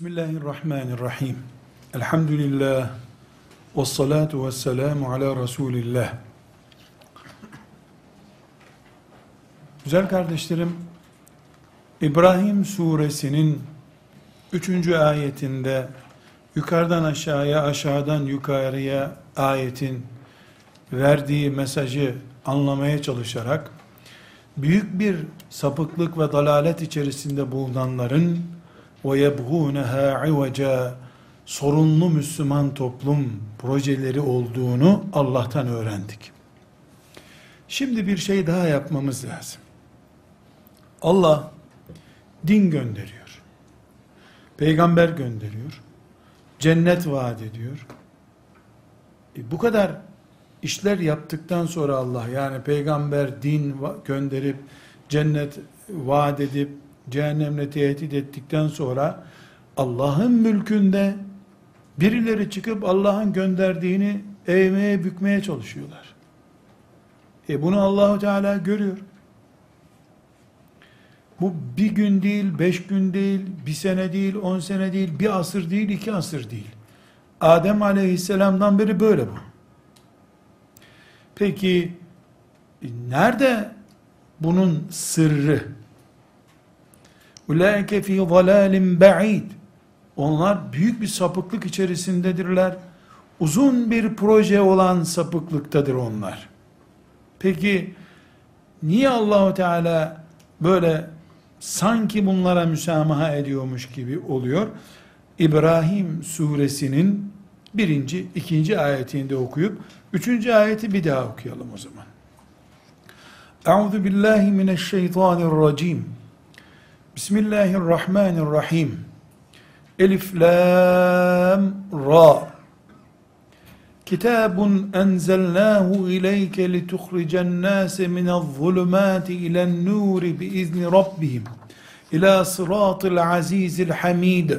Bismillahirrahmanirrahim. Elhamdülillah. Ve salatu ve selamu ala Resulillah. Güzel kardeşlerim, İbrahim suresinin 3. ayetinde yukarıdan aşağıya, aşağıdan yukarıya ayetin verdiği mesajı anlamaya çalışarak büyük bir sapıklık ve dalalet içerisinde bulunanların وَيَبْغُونَهَا عِوَجًا sorunlu Müslüman toplum projeleri olduğunu Allah'tan öğrendik. Şimdi bir şey daha yapmamız lazım. Allah din gönderiyor. Peygamber gönderiyor. Cennet vaat ediyor. E bu kadar işler yaptıktan sonra Allah yani peygamber din gönderip cennet vaat edip cehennemle tehdit ettikten sonra Allah'ın mülkünde birileri çıkıp Allah'ın gönderdiğini eğmeye bükmeye çalışıyorlar. E bunu Allahu Teala görüyor. Bu bir gün değil, beş gün değil, bir sene değil, on sene değil, bir asır değil, iki asır değil. Adem aleyhisselamdan beri böyle bu. Peki e, nerede bunun sırrı? Ulaike fi zalalim ba'id. Onlar büyük bir sapıklık içerisindedirler. Uzun bir proje olan sapıklıktadır onlar. Peki niye Allahu Teala böyle sanki bunlara müsamaha ediyormuş gibi oluyor? İbrahim suresinin birinci, ikinci ayetinde okuyup, üçüncü ayeti bir daha okuyalım o zaman. Euzu billahi mineşşeytanirracim. Bismillahirrahmanirrahim. Elif lam ra. Kitabun enzelnahu ileyke lituhricen nase minel zulumati ilen nuri biizni rabbihim ila sıratil azizil hamid.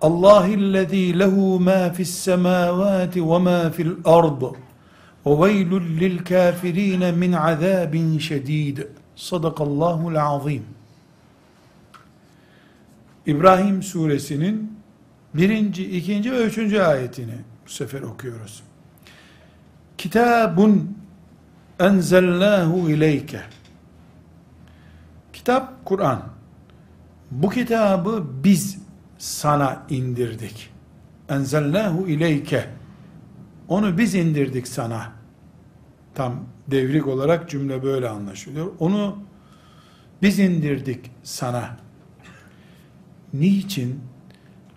Allahillezî lehu ma fis semâvâti ve ma fil ard. Ve veylül lil kâfirîne min azâbin şedîd. Sadakallahul azîm. İbrahim suresinin birinci, ikinci ve üçüncü ayetini bu sefer okuyoruz. Kitabun enzelnahu ileyke. Kitap Kur'an. Bu kitabı biz sana indirdik. Enzelnahu ileyke. Onu biz indirdik sana. Tam devrik olarak cümle böyle anlaşılıyor. Onu biz indirdik sana. Niçin?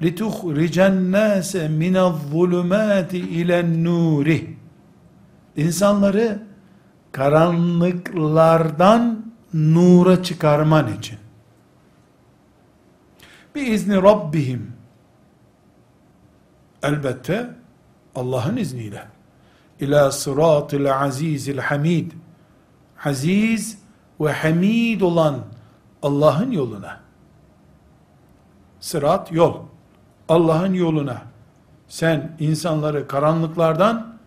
لِتُخْرِجَ النَّاسَ مِنَ الظُّلُمَاتِ اِلَى النُّورِ İnsanları karanlıklardan nura çıkarman için. Bir izni Rabbihim. Elbette Allah'ın izniyle. İlâ sıratil azizil hamid. Aziz ve hamid olan Allah'ın yoluna. Sırat yol. Allah'ın yoluna. Sen insanları karanlıklardan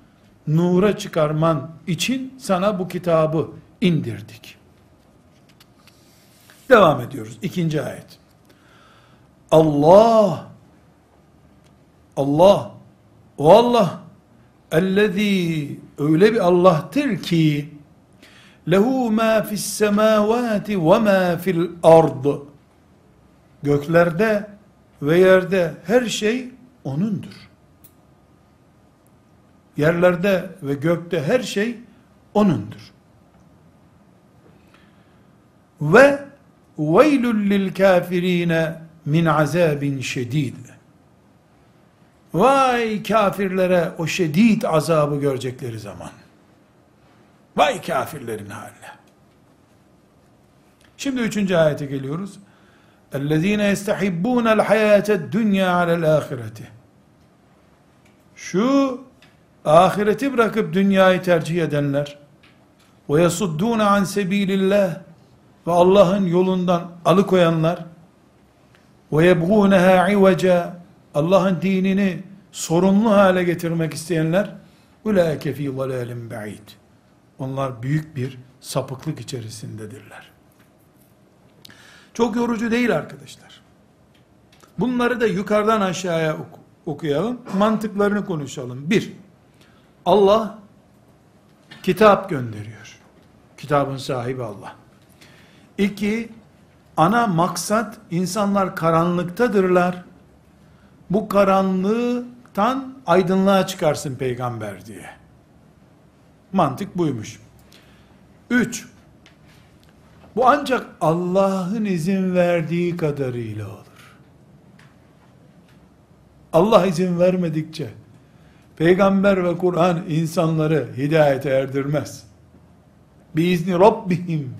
nura çıkarman için sana bu kitabı indirdik. Devam ediyoruz. İkinci ayet. Allah Allah o Allah ellezî öyle bir Allah'tır ki lehu ma fis semavati ve ma fil ard göklerde ve yerde her şey O'nundur. Yerlerde ve gökte her şey O'nundur. Ve veylül lil min azabin şedid. Vay kafirlere o şedid azabı görecekleri zaman. Vay kafirlerin haline. Şimdi üçüncü ayete geliyoruz. اَلَّذ۪ينَ يَسْتَحِبُّونَ الْحَيَاةَ الدُّنْيَا عَلَى الْآخِرَةِ Şu ahireti bırakıp dünyayı tercih edenler وَيَصُدُّونَ عَنْ سَب۪يلِ اللّٰهِ ve Allah'ın yolundan alıkoyanlar وَيَبْغُونَهَا عِوَجًا Allah'ın dinini sorunlu hale getirmek isteyenler اُلَٰئِكَ ف۪ي ضَلَالٍ بَعِيدٍ Onlar büyük bir sapıklık içerisindedirler. Çok yorucu değil arkadaşlar. Bunları da yukarıdan aşağıya oku- okuyalım. Mantıklarını konuşalım. Bir, Allah kitap gönderiyor. Kitabın sahibi Allah. İki, ana maksat insanlar karanlıktadırlar. Bu karanlıktan aydınlığa çıkarsın peygamber diye. Mantık buymuş. Üç, bu ancak Allah'ın izin verdiği kadarıyla olur. Allah izin vermedikçe peygamber ve Kur'an insanları hidayete erdirmez. Biizni Rabbihim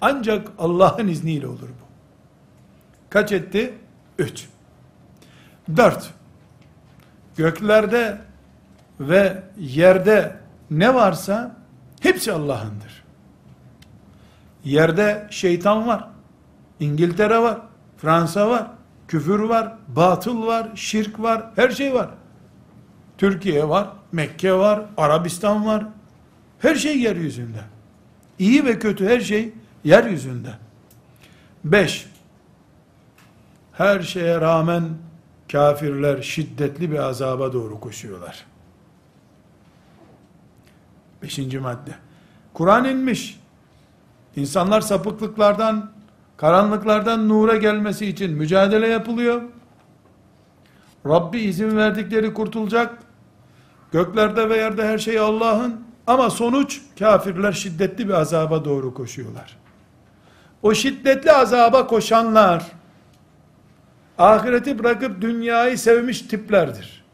ancak Allah'ın izniyle olur bu. Kaç etti? Üç. Dört. Göklerde ve yerde ne varsa hepsi Allah'ındır. Yerde şeytan var. İngiltere var. Fransa var. Küfür var. Batıl var. Şirk var. Her şey var. Türkiye var. Mekke var. Arabistan var. Her şey yeryüzünde. İyi ve kötü her şey yeryüzünde. Beş. Her şeye rağmen kafirler şiddetli bir azaba doğru koşuyorlar. Beşinci madde. Kur'an inmiş. İnsanlar sapıklıklardan, karanlıklardan nura gelmesi için mücadele yapılıyor. Rabbi izin verdikleri kurtulacak. Göklerde ve yerde her şey Allah'ın. Ama sonuç kafirler şiddetli bir azaba doğru koşuyorlar. O şiddetli azaba koşanlar ahireti bırakıp dünyayı sevmiş tiplerdir.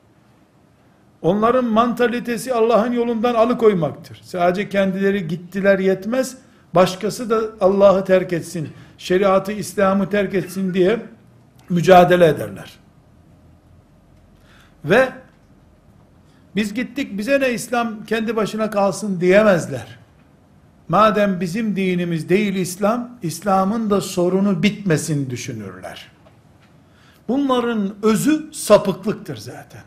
Onların mantalitesi Allah'ın yolundan alıkoymaktır. Sadece kendileri gittiler yetmez, başkası da Allah'ı terk etsin, şeriatı, İslam'ı terk etsin diye mücadele ederler. Ve biz gittik bize ne İslam kendi başına kalsın diyemezler. Madem bizim dinimiz değil İslam, İslam'ın da sorunu bitmesin düşünürler. Bunların özü sapıklıktır zaten.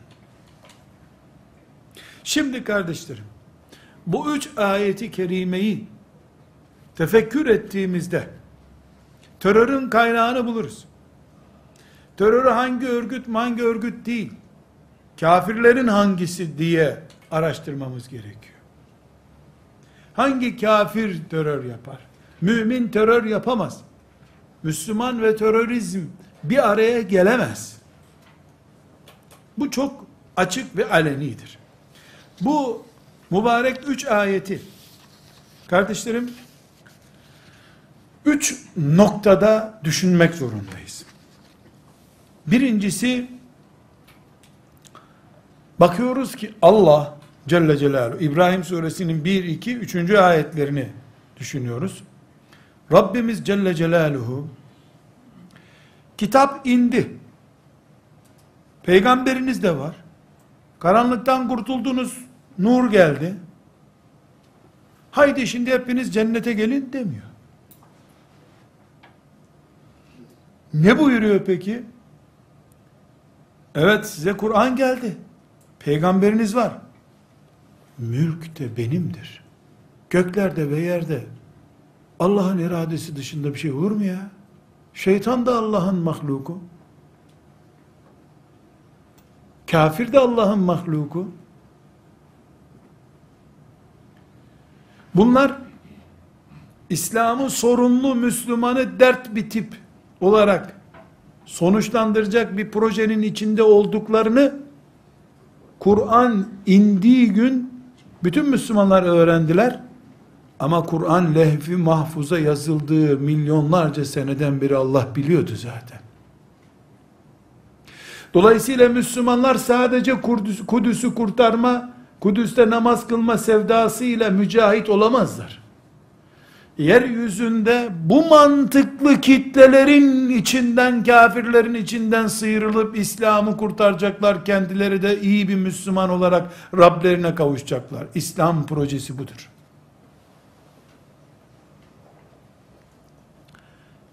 Şimdi kardeşlerim, bu üç ayeti kerimeyi tefekkür ettiğimizde terörün kaynağını buluruz. Terörü hangi örgüt hangi örgüt değil, kafirlerin hangisi diye araştırmamız gerekiyor. Hangi kafir terör yapar? Mümin terör yapamaz. Müslüman ve terörizm bir araya gelemez. Bu çok açık ve alenidir. Bu mübarek üç ayeti kardeşlerim üç noktada düşünmek zorundayız. Birincisi bakıyoruz ki Allah Celle Celaluhu İbrahim suresinin 1, 2, 3. ayetlerini düşünüyoruz. Rabbimiz Celle Celaluhu kitap indi. Peygamberiniz de var. Karanlıktan kurtuldunuz, nur geldi. Haydi şimdi hepiniz cennete gelin demiyor. Ne buyuruyor peki? Evet size Kur'an geldi. Peygamberiniz var. Mülk de benimdir. Göklerde ve yerde Allah'ın iradesi dışında bir şey olur mu ya? Şeytan da Allah'ın mahluku. Kafir de Allah'ın mahluku. Bunlar İslam'ın sorunlu Müslümanı dert bir tip olarak sonuçlandıracak bir projenin içinde olduklarını Kur'an indiği gün bütün Müslümanlar öğrendiler. Ama Kur'an lehvi mahfuza yazıldığı milyonlarca seneden beri Allah biliyordu zaten. Dolayısıyla Müslümanlar sadece Kudüs, Kudüs'ü kurtarma, Kudüs'te namaz kılma sevdasıyla mücahit olamazlar. Yeryüzünde bu mantıklı kitlelerin içinden, kafirlerin içinden sıyrılıp İslam'ı kurtaracaklar. Kendileri de iyi bir Müslüman olarak Rablerine kavuşacaklar. İslam projesi budur.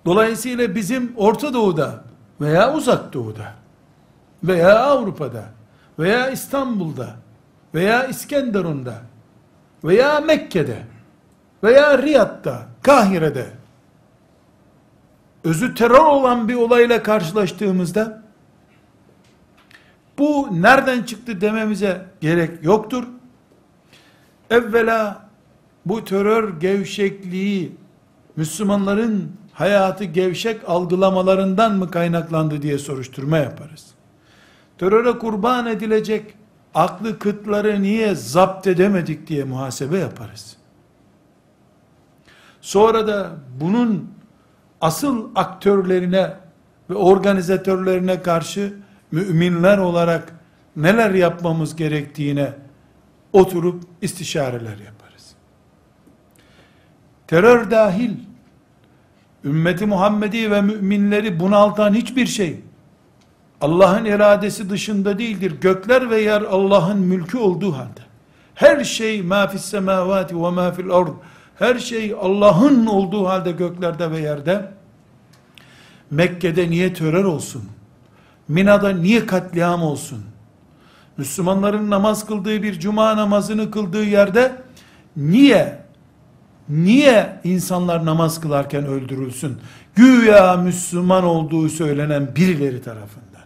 Dolayısıyla bizim Orta Doğu'da veya Uzak Doğu'da veya Avrupa'da veya İstanbul'da veya İskenderun'da veya Mekke'de veya Riyad'da, Kahire'de özü terör olan bir olayla karşılaştığımızda bu nereden çıktı dememize gerek yoktur. Evvela bu terör gevşekliği Müslümanların hayatı gevşek algılamalarından mı kaynaklandı diye soruşturma yaparız. Teröre kurban edilecek aklı kıtları niye zapt edemedik diye muhasebe yaparız. Sonra da bunun asıl aktörlerine ve organizatörlerine karşı müminler olarak neler yapmamız gerektiğine oturup istişareler yaparız. Terör dahil ümmeti Muhammedi ve müminleri bunaltan hiçbir şey Allah'ın iradesi dışında değildir. Gökler ve yer Allah'ın mülkü olduğu halde. Her şey ma fis semavati ve ma fil ard. Her şey Allah'ın olduğu halde göklerde ve yerde. Mekke'de niye terör olsun? Mina'da niye katliam olsun? Müslümanların namaz kıldığı bir cuma namazını kıldığı yerde niye niye insanlar namaz kılarken öldürülsün? Güya Müslüman olduğu söylenen birileri tarafından.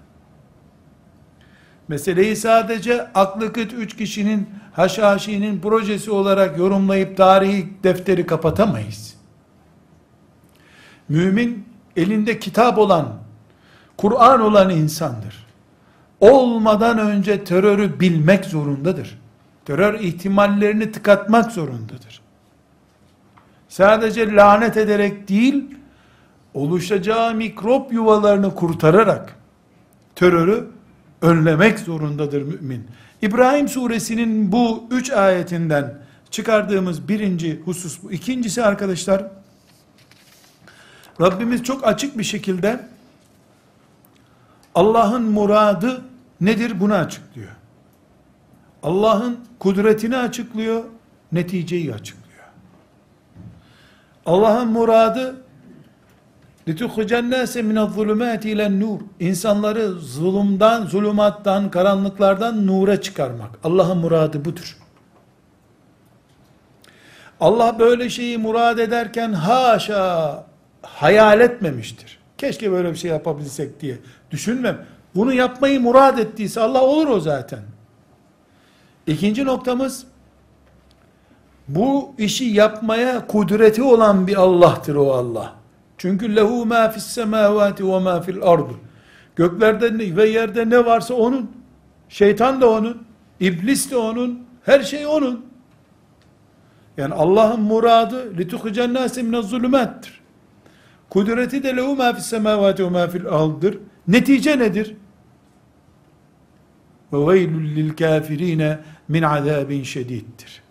Meseleyi sadece aklı kıt üç kişinin haşhaşinin projesi olarak yorumlayıp tarihi defteri kapatamayız. Mümin elinde kitap olan, Kur'an olan insandır. Olmadan önce terörü bilmek zorundadır. Terör ihtimallerini tıkatmak zorundadır. Sadece lanet ederek değil, oluşacağı mikrop yuvalarını kurtararak terörü önlemek zorundadır mümin. İbrahim suresinin bu üç ayetinden çıkardığımız birinci husus bu. İkincisi arkadaşlar, Rabbimiz çok açık bir şekilde Allah'ın muradı nedir bunu açıklıyor. Allah'ın kudretini açıklıyor, neticeyi açıklıyor. Allah'ın muradı لِتُخْرِجَ النَّاسَ مِنَ الظُّلُمَاتِ اِلَى nur. İnsanları zulümden, zulümattan, karanlıklardan nura çıkarmak. Allah'ın muradı budur. Allah böyle şeyi murad ederken haşa hayal etmemiştir. Keşke böyle bir şey yapabilsek diye düşünmem. Bunu yapmayı murad ettiyse Allah olur o zaten. İkinci noktamız bu işi yapmaya kudreti olan bir Allah'tır o Allah. Çünkü lehu ma fis semavati ve ma fil ard. Göklerde ve yerde ne varsa onun. Şeytan da onun, iblis de onun, her şey onun. Yani Allah'ın muradı litukhicen nase min zulümattir. Kudreti de lehu ma fis semavati ve ma fil ard'dır. Netice nedir? Ve veylül lil kafirine min azabin şediddir.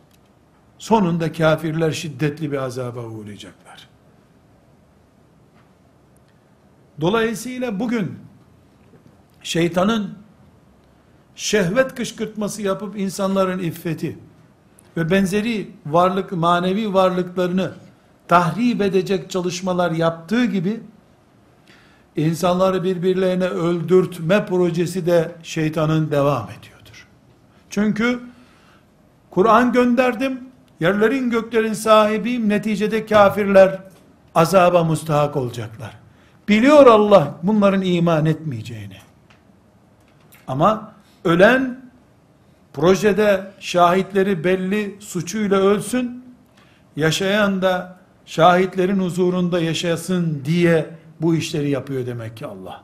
Sonunda kafirler şiddetli bir azaba uğrayacaklar. Dolayısıyla bugün şeytanın şehvet kışkırtması yapıp insanların iffeti ve benzeri varlık, manevi varlıklarını tahrip edecek çalışmalar yaptığı gibi insanları birbirlerine öldürtme projesi de şeytanın devam ediyordur. Çünkü Kur'an gönderdim, yerlerin göklerin sahibiyim, neticede kafirler azaba mustahak olacaklar. Biliyor Allah bunların iman etmeyeceğini. Ama ölen projede şahitleri belli suçuyla ölsün, yaşayan da şahitlerin huzurunda yaşasın diye bu işleri yapıyor demek ki Allah.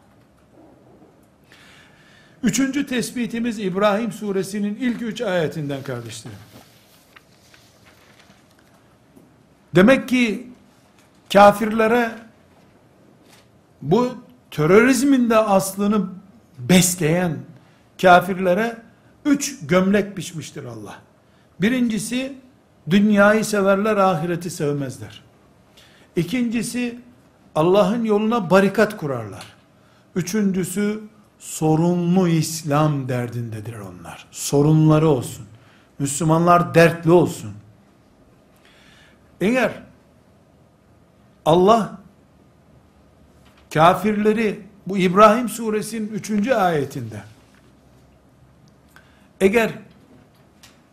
Üçüncü tespitimiz İbrahim suresinin ilk üç ayetinden kardeşlerim. Demek ki kafirlere bu terörizmin de aslını besleyen kafirlere üç gömlek biçmiştir Allah. Birincisi dünyayı severler ahireti sevmezler. İkincisi Allah'ın yoluna barikat kurarlar. Üçüncüsü sorunlu İslam derdindedir onlar. Sorunları olsun. Müslümanlar dertli olsun. Eğer Allah kafirleri bu İbrahim suresinin 3. ayetinde eğer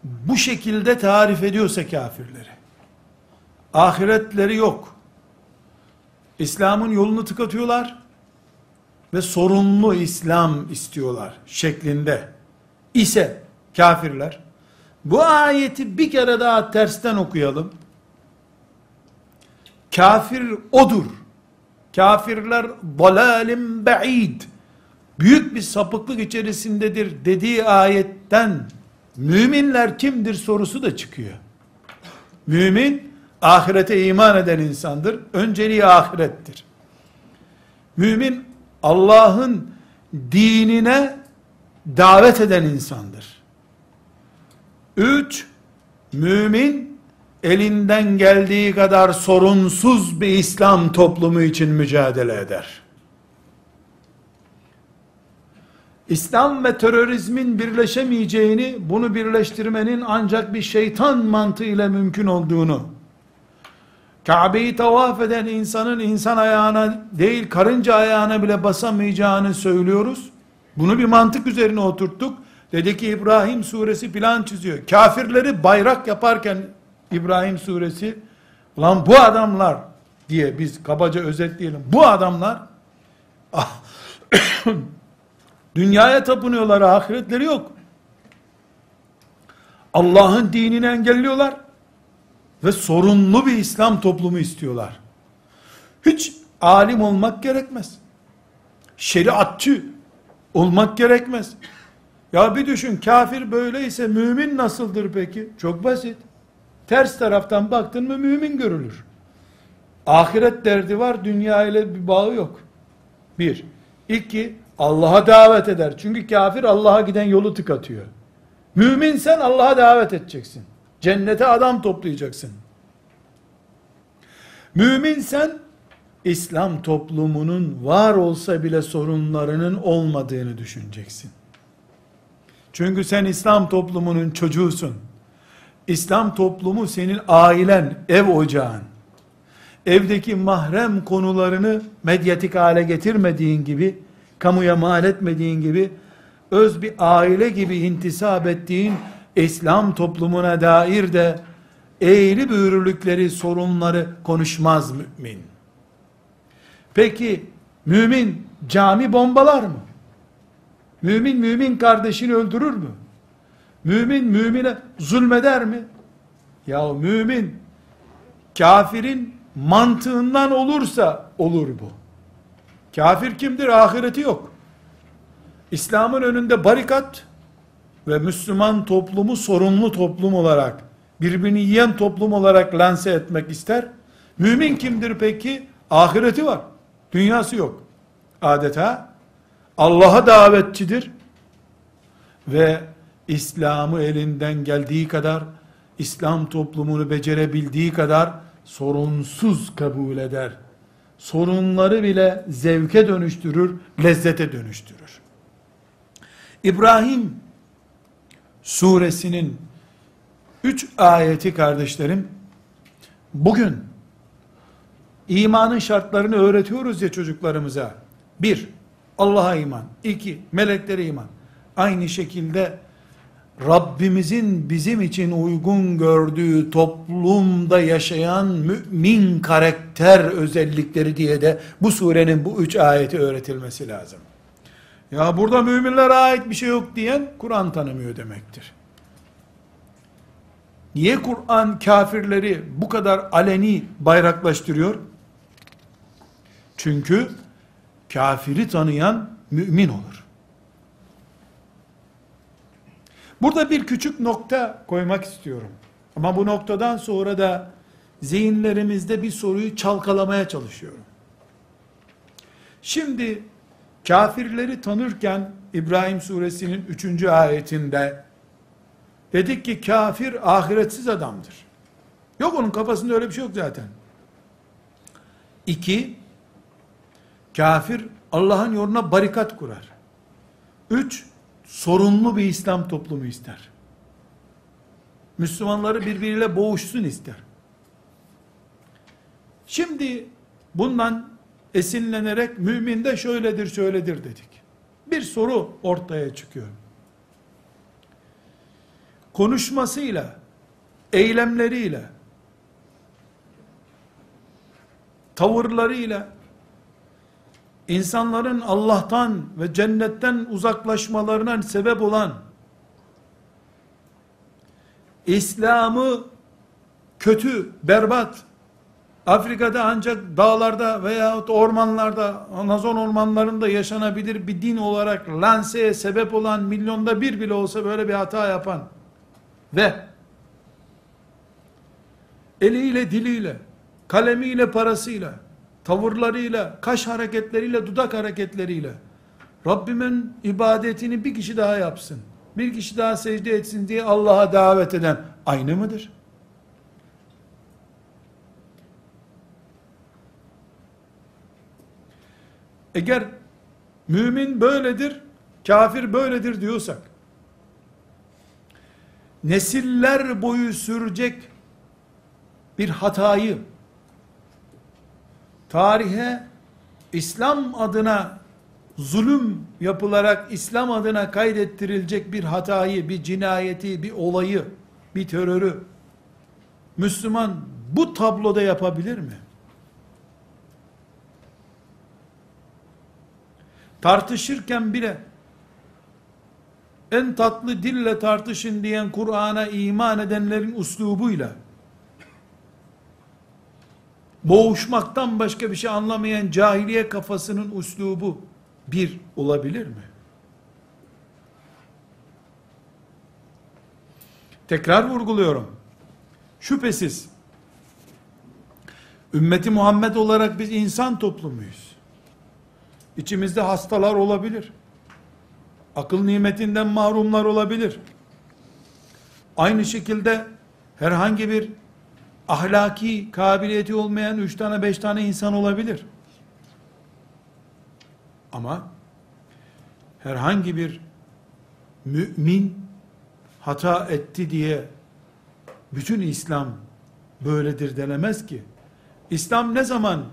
bu şekilde tarif ediyorsa kafirleri ahiretleri yok İslam'ın yolunu tıkatıyorlar ve sorunlu İslam istiyorlar şeklinde ise kafirler bu ayeti bir kere daha tersten okuyalım. Kafir odur. Kafirler dalalim ba'id. Büyük bir sapıklık içerisindedir dediği ayetten müminler kimdir sorusu da çıkıyor. Mümin ahirete iman eden insandır. Önceliği ahirettir. Mümin Allah'ın dinine davet eden insandır. Üç, mümin elinden geldiği kadar sorunsuz bir İslam toplumu için mücadele eder. İslam ve terörizmin birleşemeyeceğini, bunu birleştirmenin ancak bir şeytan mantığıyla mümkün olduğunu, Kabe'yi tavaf eden insanın insan ayağına değil karınca ayağına bile basamayacağını söylüyoruz. Bunu bir mantık üzerine oturttuk. Dedi ki İbrahim suresi plan çiziyor. Kafirleri bayrak yaparken İbrahim suresi lan bu adamlar diye biz kabaca özetleyelim. Bu adamlar ah, dünyaya tapınıyorlar ahiretleri yok. Allah'ın dinini engelliyorlar ve sorunlu bir İslam toplumu istiyorlar. Hiç alim olmak gerekmez. Şeriatçı olmak gerekmez. Ya bir düşün kafir böyleyse mümin nasıldır peki? Çok basit. Ters taraftan baktın mı mümin görülür. Ahiret derdi var, dünya ile bir bağı yok. Bir. İki, Allah'a davet eder. Çünkü kafir Allah'a giden yolu tıkatıyor. Mümin sen Allah'a davet edeceksin. Cennete adam toplayacaksın. Mümin sen İslam toplumunun var olsa bile sorunlarının olmadığını düşüneceksin. Çünkü sen İslam toplumunun çocuğusun. İslam toplumu senin ailen, ev ocağın. Evdeki mahrem konularını medyatik hale getirmediğin gibi, kamuya mal etmediğin gibi, öz bir aile gibi intisap ettiğin İslam toplumuna dair de eğri büğrülükleri, sorunları konuşmaz mümin. Peki, mümin cami bombalar mı? Mümin mümin kardeşini öldürür mü? Mümin mümine zulmeder mi? Ya mümin kafirin mantığından olursa olur bu. Kafir kimdir? Ahireti yok. İslam'ın önünde barikat ve Müslüman toplumu sorunlu toplum olarak, birbirini yiyen toplum olarak lanse etmek ister. Mümin kimdir peki? Ahireti var. Dünyası yok. Adeta Allah'a davetçidir ve İslam'ı elinden geldiği kadar İslam toplumunu becerebildiği kadar sorunsuz kabul eder. Sorunları bile zevke dönüştürür, lezzete dönüştürür. İbrahim suresinin 3 ayeti kardeşlerim bugün imanın şartlarını öğretiyoruz ya çocuklarımıza. Bir, Allah'a iman. İki, meleklere iman. Aynı şekilde Rabbimizin bizim için uygun gördüğü toplumda yaşayan mümin karakter özellikleri diye de bu surenin bu üç ayeti öğretilmesi lazım. Ya burada müminlere ait bir şey yok diyen Kur'an tanımıyor demektir. Niye Kur'an kafirleri bu kadar aleni bayraklaştırıyor? Çünkü kafiri tanıyan mümin olur. Burada bir küçük nokta koymak istiyorum. Ama bu noktadan sonra da zihinlerimizde bir soruyu çalkalamaya çalışıyorum. Şimdi kafirleri tanırken İbrahim suresinin 3. ayetinde dedik ki kafir ahiretsiz adamdır. Yok onun kafasında öyle bir şey yok zaten. İki, Kafir Allah'ın yoluna barikat kurar. Üç, sorunlu bir İslam toplumu ister. Müslümanları birbiriyle boğuşsun ister. Şimdi bundan esinlenerek mümin de şöyledir şöyledir dedik. Bir soru ortaya çıkıyor. Konuşmasıyla, eylemleriyle, tavırlarıyla insanların Allah'tan ve cennetten uzaklaşmalarına sebep olan İslam'ı kötü, berbat, Afrika'da ancak dağlarda veya ormanlarda, Amazon ormanlarında yaşanabilir bir din olarak lanseye sebep olan milyonda bir bile olsa böyle bir hata yapan ve eliyle, diliyle, kalemiyle, parasıyla, tavırlarıyla, kaş hareketleriyle, dudak hareketleriyle Rabbimin ibadetini bir kişi daha yapsın, bir kişi daha secde etsin diye Allah'a davet eden aynı mıdır? Eğer mümin böyledir, kafir böyledir diyorsak, nesiller boyu sürecek bir hatayı, tarihe İslam adına zulüm yapılarak İslam adına kaydettirilecek bir hatayı, bir cinayeti, bir olayı, bir terörü Müslüman bu tabloda yapabilir mi? tartışırken bile en tatlı dille tartışın diyen Kur'an'a iman edenlerin uslubuyla boğuşmaktan başka bir şey anlamayan cahiliye kafasının uslubu bir olabilir mi? Tekrar vurguluyorum. Şüphesiz ümmeti Muhammed olarak biz insan toplumuyuz. İçimizde hastalar olabilir. Akıl nimetinden mahrumlar olabilir. Aynı şekilde herhangi bir ahlaki kabiliyeti olmayan üç tane beş tane insan olabilir. Ama herhangi bir mümin hata etti diye bütün İslam böyledir denemez ki. İslam ne zaman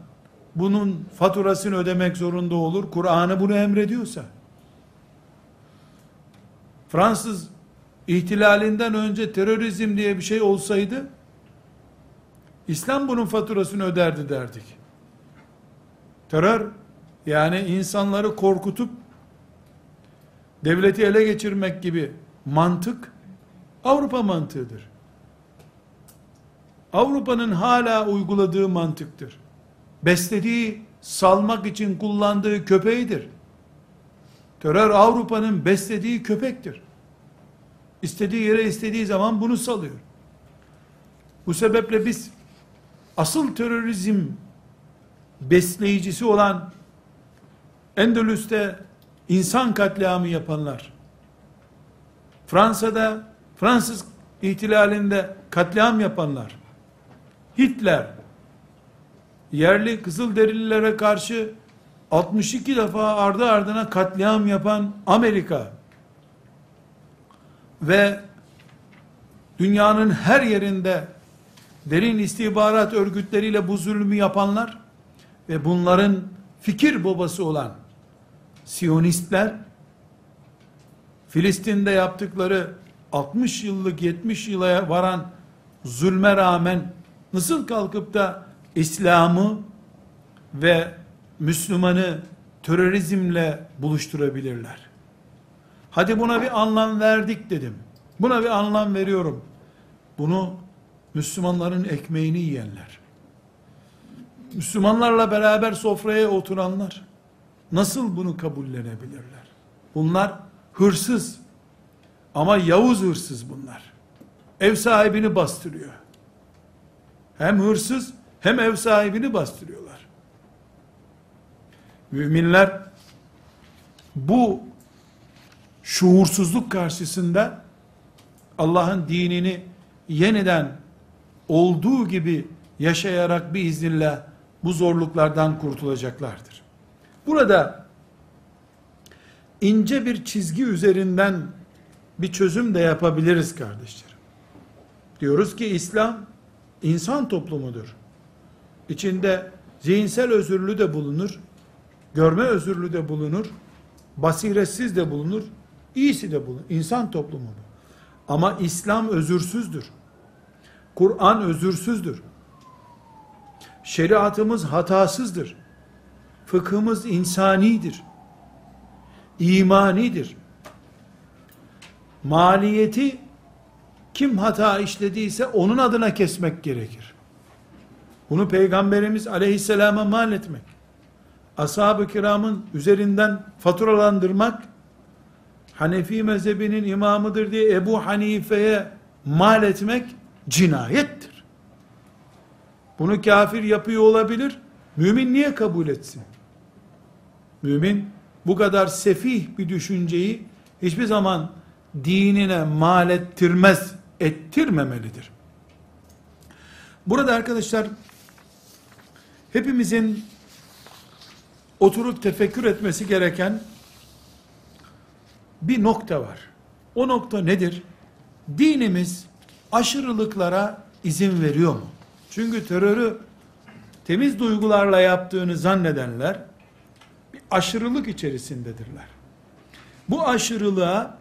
bunun faturasını ödemek zorunda olur. Kur'an'ı bunu emrediyorsa. Fransız ihtilalinden önce terörizm diye bir şey olsaydı İslam bunun faturasını öderdi derdik. Terör yani insanları korkutup devleti ele geçirmek gibi mantık Avrupa mantığıdır. Avrupa'nın hala uyguladığı mantıktır beslediği, salmak için kullandığı köpeğidir. Terör Avrupa'nın beslediği köpektir. İstediği yere istediği zaman bunu salıyor. Bu sebeple biz asıl terörizm besleyicisi olan Endülüs'te insan katliamı yapanlar, Fransa'da Fransız ihtilalinde katliam yapanlar, Hitler, yerli Kızılderililere karşı 62 defa ardı ardına katliam yapan Amerika ve dünyanın her yerinde derin istihbarat örgütleriyle bu zulmü yapanlar ve bunların fikir babası olan Siyonistler Filistin'de yaptıkları 60 yıllık 70 yıla varan zulme rağmen nasıl kalkıp da İslam'ı ve Müslümanı terörizmle buluşturabilirler. Hadi buna bir anlam verdik dedim. Buna bir anlam veriyorum. Bunu Müslümanların ekmeğini yiyenler, Müslümanlarla beraber sofraya oturanlar, nasıl bunu kabullenebilirler? Bunlar hırsız, ama Yavuz hırsız bunlar. Ev sahibini bastırıyor. Hem hırsız, hem ev sahibini bastırıyorlar. Müminler bu şuursuzluk karşısında Allah'ın dinini yeniden olduğu gibi yaşayarak bir iznillah bu zorluklardan kurtulacaklardır. Burada ince bir çizgi üzerinden bir çözüm de yapabiliriz kardeşlerim. Diyoruz ki İslam insan toplumudur içinde zihinsel özürlü de bulunur, görme özürlü de bulunur, basiretsiz de bulunur, iyisi de bulunur. İnsan toplumu bu. Ama İslam özürsüzdür. Kur'an özürsüzdür. Şeriatımız hatasızdır. Fıkhımız insanidir. İmanidir. Maliyeti kim hata işlediyse onun adına kesmek gerekir. Bunu Peygamberimiz aleyhisselama mal etmek, ashab-ı kiramın üzerinden faturalandırmak, Hanefi mezhebinin imamıdır diye Ebu Hanife'ye mal etmek cinayettir. Bunu kafir yapıyor olabilir. Mümin niye kabul etsin? Mümin bu kadar sefih bir düşünceyi hiçbir zaman dinine mal ettirmez, ettirmemelidir. Burada arkadaşlar hepimizin oturup tefekkür etmesi gereken bir nokta var. O nokta nedir? Dinimiz aşırılıklara izin veriyor mu? Çünkü terörü temiz duygularla yaptığını zannedenler bir aşırılık içerisindedirler. Bu aşırılığa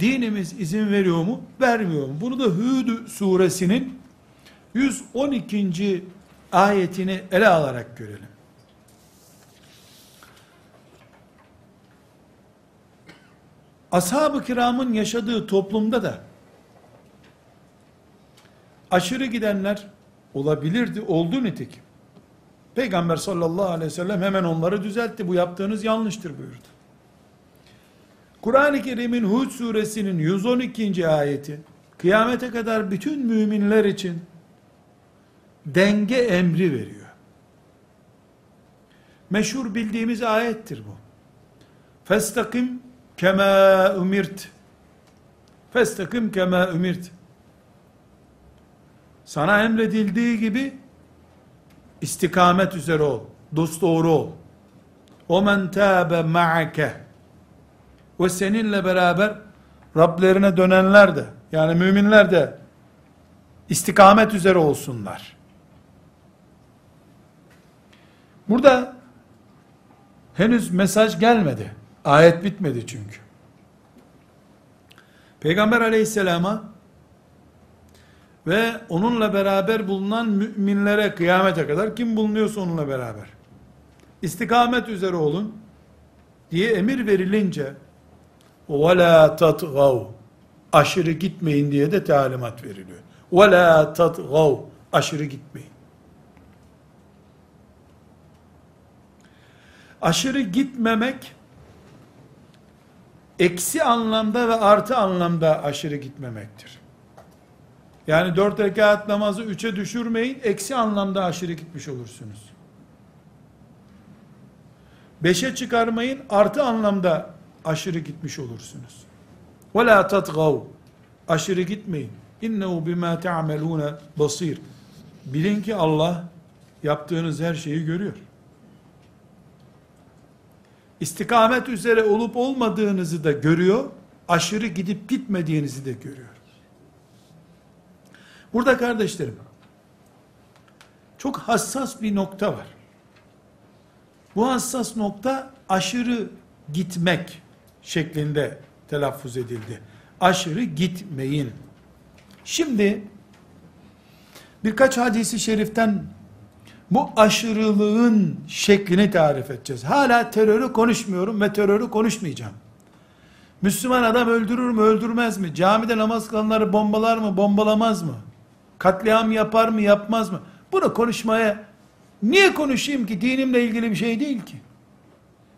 dinimiz izin veriyor mu? Vermiyor mu? Bunu da Hud suresinin 112. ayetini ele alarak görelim. Ashab-ı kiramın yaşadığı toplumda da aşırı gidenler olabilirdi, oldu nitekim. Peygamber sallallahu aleyhi ve sellem hemen onları düzeltti. Bu yaptığınız yanlıştır buyurdu. Kur'an-ı Kerim'in Hud suresinin 112. ayeti kıyamete kadar bütün müminler için denge emri veriyor. Meşhur bildiğimiz ayettir bu. Festakim kema umirt. Festakim kema umirt. Sana emredildiği gibi istikamet üzere ol. Dost doğru ol. O men tâbe ma'ake ve seninle beraber Rablerine dönenler de yani müminler de istikamet üzere olsunlar. Burada henüz mesaj gelmedi. Ayet bitmedi çünkü. Peygamber aleyhisselama ve onunla beraber bulunan müminlere kıyamete kadar kim bulunuyorsa onunla beraber istikamet üzere olun diye emir verilince وَلَا تَطْغَوْ aşırı gitmeyin diye de talimat veriliyor. وَلَا تَطْغَوْ aşırı gitmeyin. Aşırı gitmemek eksi anlamda ve artı anlamda aşırı gitmemektir. Yani dört rekat namazı üçe düşürmeyin, eksi anlamda aşırı gitmiş olursunuz. Beşe çıkarmayın, artı anlamda aşırı gitmiş olursunuz. وَلَا تَطْغَوْا Aşırı gitmeyin. اِنَّهُ بِمَا تَعْمَلُونَ basir. Bilin ki Allah yaptığınız her şeyi görüyor. İstikamet üzere olup olmadığınızı da görüyor, aşırı gidip gitmediğinizi de görüyor. Burada kardeşlerim, çok hassas bir nokta var. Bu hassas nokta aşırı gitmek şeklinde telaffuz edildi. Aşırı gitmeyin. Şimdi birkaç hadisi şeriften bu aşırılığın şeklini tarif edeceğiz. Hala terörü konuşmuyorum ve terörü konuşmayacağım. Müslüman adam öldürür mü öldürmez mi? Camide namaz kılanları bombalar mı bombalamaz mı? Katliam yapar mı yapmaz mı? Bunu konuşmaya niye konuşayım ki? Dinimle ilgili bir şey değil ki.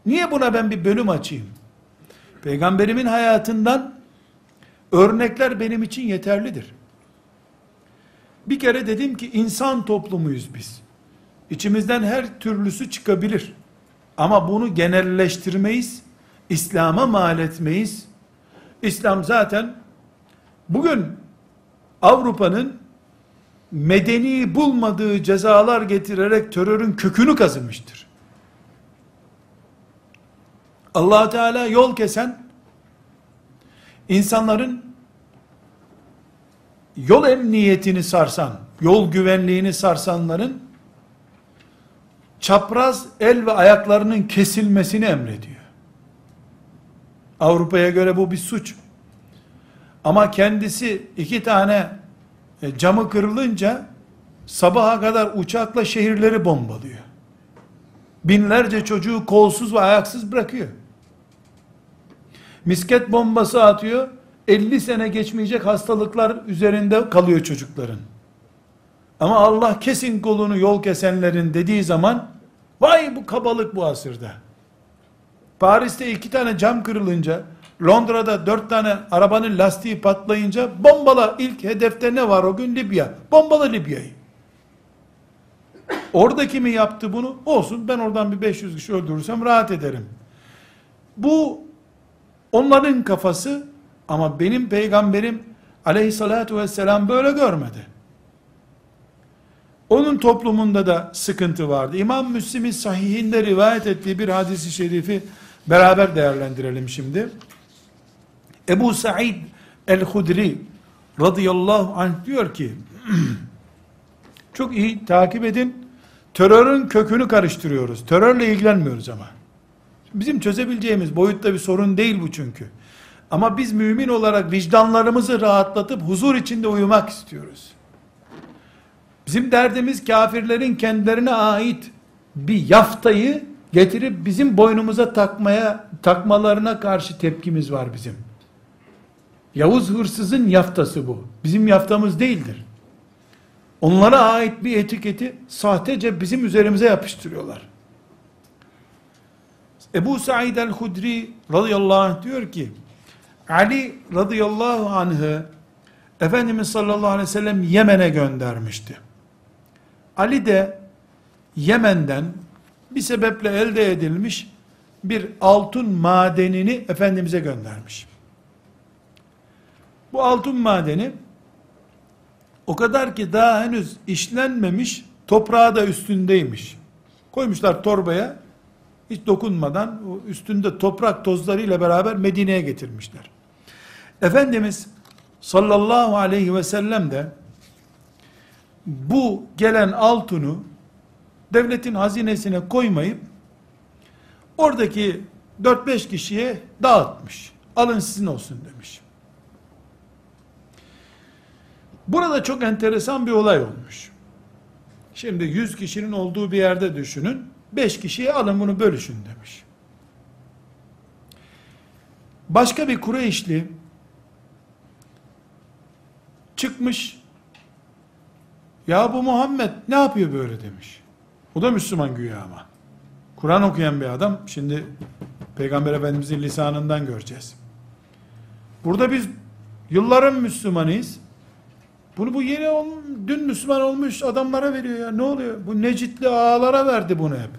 Niye buna ben bir bölüm açayım? Peygamberimin hayatından örnekler benim için yeterlidir. Bir kere dedim ki insan toplumuyuz biz. İçimizden her türlüsü çıkabilir. Ama bunu genelleştirmeyiz. İslam'a mal etmeyiz. İslam zaten bugün Avrupa'nın medeni bulmadığı cezalar getirerek terörün kökünü kazımıştır. allah Teala yol kesen, insanların yol emniyetini sarsan, yol güvenliğini sarsanların, çapraz el ve ayaklarının kesilmesini emrediyor. Avrupa'ya göre bu bir suç. Ama kendisi iki tane e, camı kırılınca sabaha kadar uçakla şehirleri bombalıyor. Binlerce çocuğu kolsuz ve ayaksız bırakıyor. Misket bombası atıyor. 50 sene geçmeyecek hastalıklar üzerinde kalıyor çocukların. Ama Allah kesin kolunu yol kesenlerin dediği zaman vay bu kabalık bu asırda. Paris'te iki tane cam kırılınca Londra'da dört tane arabanın lastiği patlayınca bombala ilk hedefte ne var o gün Libya. Bombala Libya'yı. Oradaki mi yaptı bunu? Olsun ben oradan bir 500 kişi öldürürsem rahat ederim. Bu onların kafası ama benim peygamberim aleyhissalatu vesselam böyle görmedi. Onun toplumunda da sıkıntı vardı. İmam Müslim'in sahihinde rivayet ettiği bir hadisi şerifi beraber değerlendirelim şimdi. Ebu Said el-Hudri radıyallahu anh diyor ki çok iyi takip edin terörün kökünü karıştırıyoruz. Terörle ilgilenmiyoruz ama. Bizim çözebileceğimiz boyutta bir sorun değil bu çünkü. Ama biz mümin olarak vicdanlarımızı rahatlatıp huzur içinde uyumak istiyoruz. Bizim derdimiz kafirlerin kendilerine ait bir yaftayı getirip bizim boynumuza takmaya takmalarına karşı tepkimiz var bizim. Yavuz hırsızın yaftası bu. Bizim yaftamız değildir. Onlara ait bir etiketi sahtece bizim üzerimize yapıştırıyorlar. Ebu Said el-Hudri radıyallahu anh diyor ki, Ali radıyallahu anh'ı Efendimiz sallallahu aleyhi ve sellem Yemen'e göndermişti. Ali de Yemen'den bir sebeple elde edilmiş bir altın madenini Efendimiz'e göndermiş. Bu altın madeni o kadar ki daha henüz işlenmemiş, toprağı da üstündeymiş. Koymuşlar torbaya, hiç dokunmadan, üstünde toprak tozlarıyla beraber Medine'ye getirmişler. Efendimiz sallallahu aleyhi ve sellem de bu gelen altını devletin hazinesine koymayıp oradaki 4-5 kişiye dağıtmış. Alın sizin olsun demiş. Burada çok enteresan bir olay olmuş. Şimdi 100 kişinin olduğu bir yerde düşünün. 5 kişiye alın bunu bölüşün demiş. Başka bir Kureyşli çıkmış ya bu Muhammed ne yapıyor böyle demiş. O da Müslüman güya ama. Kur'an okuyan bir adam. Şimdi Peygamber Efendimizin lisanından göreceğiz. Burada biz yılların Müslümanıyız. Bunu bu yeni dün Müslüman olmuş adamlara veriyor ya. Ne oluyor? Bu Necitli ağalara verdi bunu hep.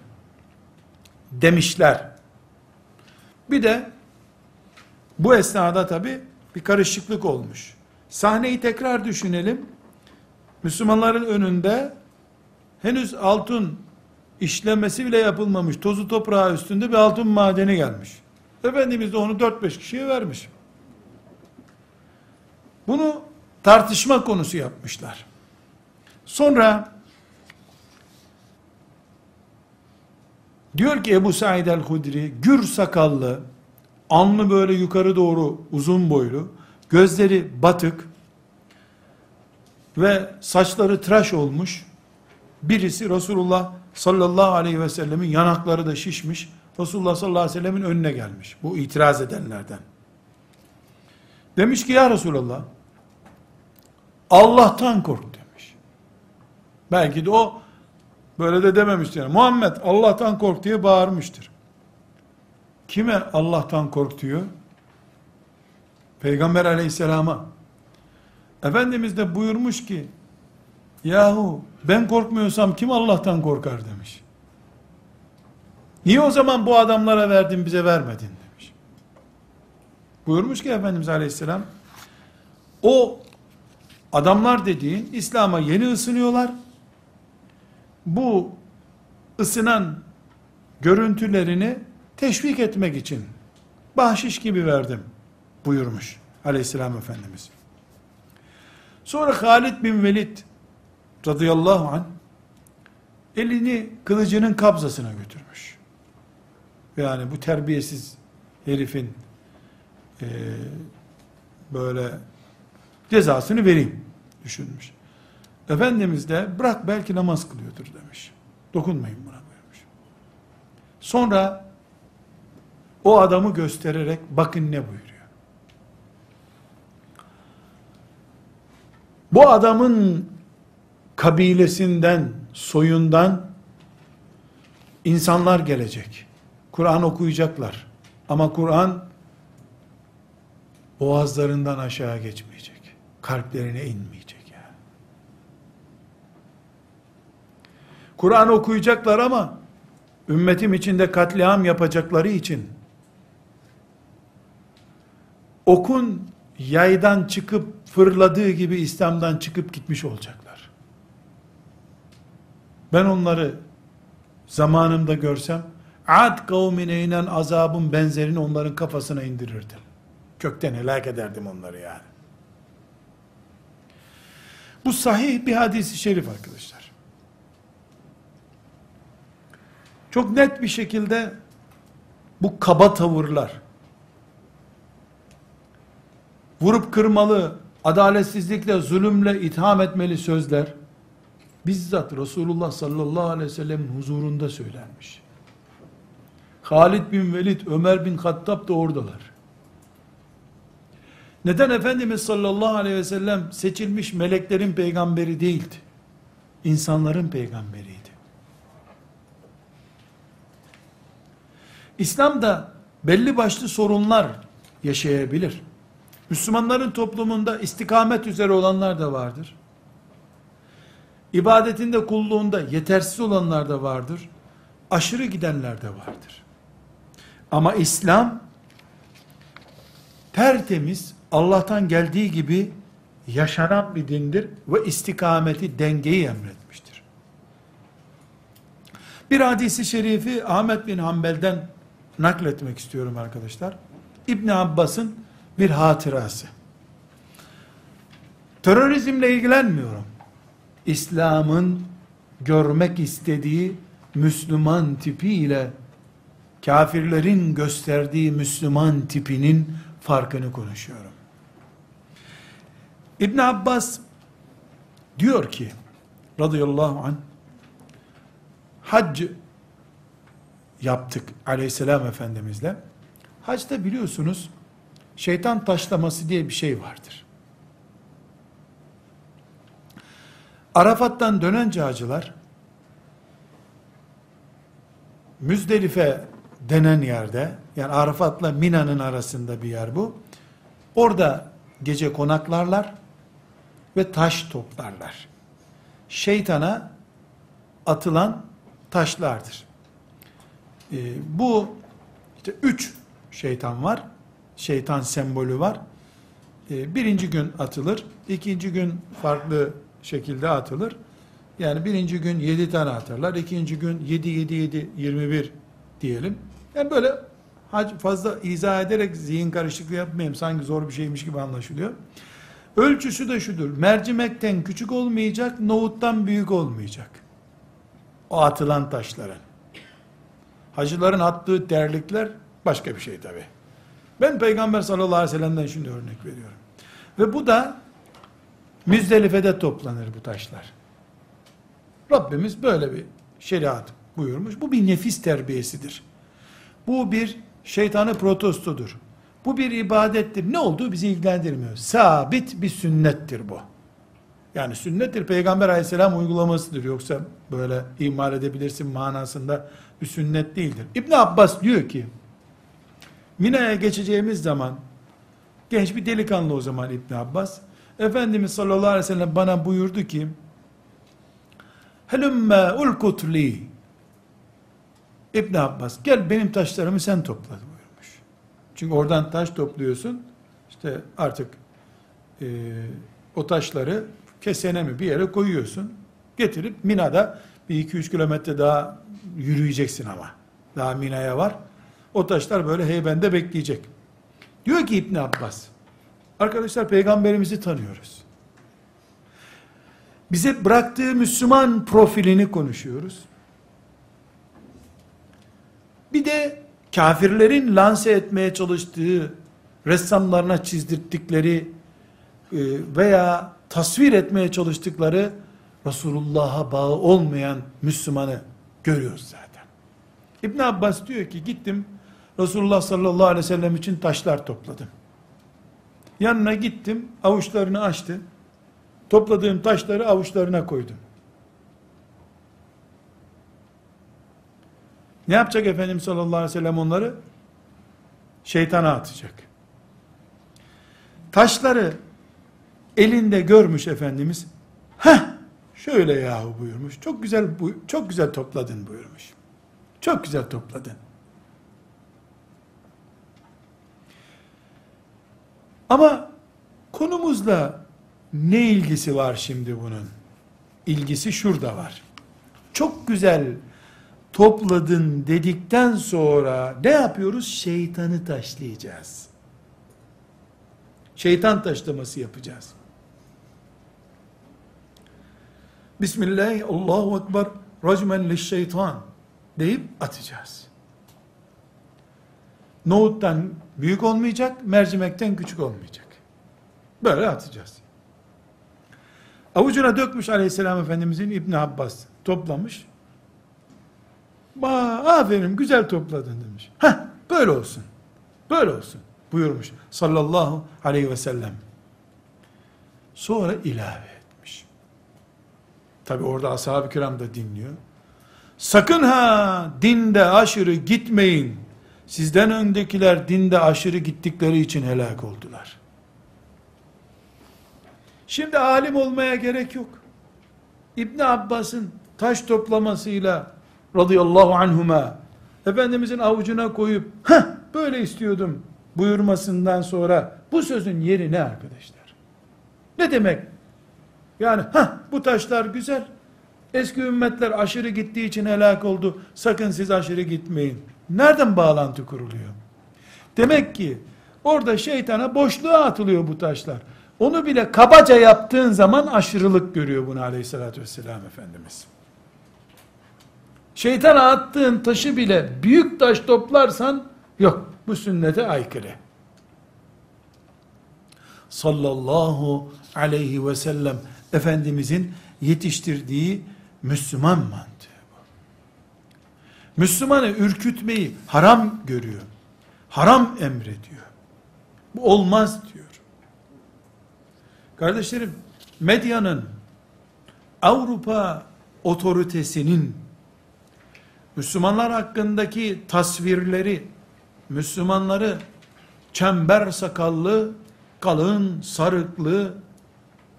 Demişler. Bir de bu esnada tabi bir karışıklık olmuş. Sahneyi tekrar düşünelim. Müslümanların önünde henüz altın işlemesi bile yapılmamış tozu toprağı üstünde bir altın madeni gelmiş. Efendimiz de onu 4-5 kişiye vermiş. Bunu tartışma konusu yapmışlar. Sonra diyor ki Ebu Said el-Hudri gür sakallı, alnı böyle yukarı doğru uzun boylu, gözleri batık ve saçları tıraş olmuş birisi Resulullah sallallahu aleyhi ve sellemin yanakları da şişmiş. Resulullah sallallahu aleyhi ve sellemin önüne gelmiş. Bu itiraz edenlerden. Demiş ki ya Resulallah Allah'tan kork demiş. Belki de o böyle de dememiştir. Yani. Muhammed Allah'tan kork diye bağırmıştır. Kime Allah'tan kork diyor? Peygamber aleyhisselama. Efendimiz de buyurmuş ki yahu ben korkmuyorsam kim Allah'tan korkar demiş. Niye o zaman bu adamlara verdin bize vermedin demiş. Buyurmuş ki Efendimiz aleyhisselam o Adamlar dediğin İslam'a yeni ısınıyorlar. Bu ısınan görüntülerini teşvik etmek için bahşiş gibi verdim buyurmuş aleyhisselam efendimiz. Sonra Halid bin Velid radıyallahu an elini kılıcının kabzasına götürmüş. Yani bu terbiyesiz herifin e, böyle cezasını vereyim düşünmüş. Efendimiz de bırak belki namaz kılıyordur demiş. Dokunmayın buna buyurmuş. Sonra o adamı göstererek bakın ne buyuruyor. Bu adamın kabilesinden, soyundan insanlar gelecek. Kur'an okuyacaklar. Ama Kur'an boğazlarından aşağı geçmeyecek. Kalplerine inmeyecek yani. Kur'an okuyacaklar ama ümmetim içinde katliam yapacakları için okun yaydan çıkıp fırladığı gibi İslam'dan çıkıp gitmiş olacaklar. Ben onları zamanımda görsem Ad kavmine inen azabın benzerini onların kafasına indirirdim. Kökten helak ederdim onları yani. Bu sahih bir hadisi şerif arkadaşlar. Çok net bir şekilde bu kaba tavırlar, vurup kırmalı, adaletsizlikle, zulümle itham etmeli sözler, bizzat Resulullah sallallahu aleyhi ve sellem'in huzurunda söylenmiş. Halid bin Velid, Ömer bin Hattab da oradalar. Neden Efendimiz sallallahu aleyhi ve sellem seçilmiş meleklerin peygamberi değildi? İnsanların peygamberiydi. İslam'da belli başlı sorunlar yaşayabilir. Müslümanların toplumunda istikamet üzere olanlar da vardır. İbadetinde, kulluğunda yetersiz olanlar da vardır. Aşırı gidenler de vardır. Ama İslam tertemiz, Allah'tan geldiği gibi yaşanan bir dindir ve istikameti, dengeyi emretmiştir. Bir hadisi şerifi Ahmet bin Hanbel'den nakletmek istiyorum arkadaşlar. İbn Abbas'ın bir hatırası. Terörizmle ilgilenmiyorum. İslam'ın görmek istediği Müslüman tipiyle kafirlerin gösterdiği Müslüman tipinin farkını konuşuyorum. İbn Abbas diyor ki radıyallahu anh hac yaptık aleyhisselam efendimizle. Hacda biliyorsunuz şeytan taşlaması diye bir şey vardır. Arafat'tan dönen hacılar Müzdelife denen yerde yani Arafat'la Mina'nın arasında bir yer bu. Orada gece konaklarlar ve taş toplarlar. Şeytana atılan taşlardır. Ee, bu işte üç şeytan var. Şeytan sembolü var. Ee, birinci gün atılır. ikinci gün farklı şekilde atılır. Yani birinci gün yedi tane atarlar. ikinci gün yedi, yedi, yedi, yirmi bir diyelim. Yani böyle fazla izah ederek zihin karışıklığı yapmayayım. Sanki zor bir şeymiş gibi anlaşılıyor. Ölçüsü de şudur. Mercimekten küçük olmayacak, nohuttan büyük olmayacak. O atılan taşların. Hacıların attığı terlikler başka bir şey tabi. Ben Peygamber sallallahu aleyhi ve sellem'den şimdi örnek veriyorum. Ve bu da Müzdelife'de toplanır bu taşlar. Rabbimiz böyle bir şeriat buyurmuş. Bu bir nefis terbiyesidir. Bu bir şeytanı protestodur. Bu bir ibadettir. Ne olduğu bizi ilgilendirmiyor. Sabit bir sünnettir bu. Yani sünnettir peygamber aleyhisselam uygulamasıdır. Yoksa böyle imal edebilirsin manasında bir sünnet değildir. İbn Abbas diyor ki Mina'ya geçeceğimiz zaman genç bir delikanlı o zaman İbn Abbas Efendimiz sallallahu aleyhi ve sellem bana buyurdu ki Helümme ulkutli İbn Abbas gel benim taşlarımı sen topla. Çünkü oradan taş topluyorsun. İşte artık e, o taşları kesene mi bir yere koyuyorsun. Getirip Mina'da bir 2-3 kilometre daha yürüyeceksin ama. Daha Mina'ya var. O taşlar böyle heybende bekleyecek. Diyor ki İbn Abbas, arkadaşlar peygamberimizi tanıyoruz. Bize bıraktığı Müslüman profilini konuşuyoruz. Bir de kafirlerin lanse etmeye çalıştığı, ressamlarına çizdirdikleri e, veya tasvir etmeye çalıştıkları Resulullah'a bağı olmayan Müslümanı görüyoruz zaten. İbn Abbas diyor ki gittim Resulullah sallallahu aleyhi ve sellem için taşlar topladım. Yanına gittim, avuçlarını açtı. Topladığım taşları avuçlarına koydum. Ne yapacak Efendimiz sallallahu aleyhi ve sellem onları? Şeytana atacak. Taşları elinde görmüş Efendimiz. Heh, şöyle yahu buyurmuş. Çok güzel çok güzel topladın buyurmuş. Çok güzel topladın. Ama konumuzla ne ilgisi var şimdi bunun? İlgisi şurada var. Çok güzel topladın dedikten sonra ne yapıyoruz? Şeytanı taşlayacağız. Şeytan taşlaması yapacağız. Bismillah, Allahu Ekber, racmen şeytan deyip atacağız. Nohuttan büyük olmayacak, mercimekten küçük olmayacak. Böyle atacağız. Avucuna dökmüş aleyhisselam efendimizin İbn Abbas toplamış. Ba, aferin güzel topladın demiş. Heh, böyle olsun. Böyle olsun buyurmuş sallallahu aleyhi ve sellem. Sonra ilave etmiş. Tabi orada ashab-ı kiram da dinliyor. Sakın ha dinde aşırı gitmeyin. Sizden öndekiler dinde aşırı gittikleri için helak oldular. Şimdi alim olmaya gerek yok. İbn Abbas'ın taş toplamasıyla radıyallahu anhuma Efendimizin avucuna koyup Heh, böyle istiyordum buyurmasından sonra bu sözün yeri ne arkadaşlar? Ne demek? Yani ha bu taşlar güzel. Eski ümmetler aşırı gittiği için helak oldu. Sakın siz aşırı gitmeyin. Nereden bağlantı kuruluyor? Demek ki orada şeytana boşluğa atılıyor bu taşlar. Onu bile kabaca yaptığın zaman aşırılık görüyor bunu aleyhissalatü vesselam Efendimiz. Şeytana attığın taşı bile büyük taş toplarsan yok bu sünnete aykırı. Sallallahu aleyhi ve sellem Efendimizin yetiştirdiği Müslüman mantığı bu. Müslümanı ürkütmeyi haram görüyor. Haram emrediyor. Bu olmaz diyor. Kardeşlerim, medyanın Avrupa otoritesinin Müslümanlar hakkındaki tasvirleri, Müslümanları çember sakallı, kalın, sarıklı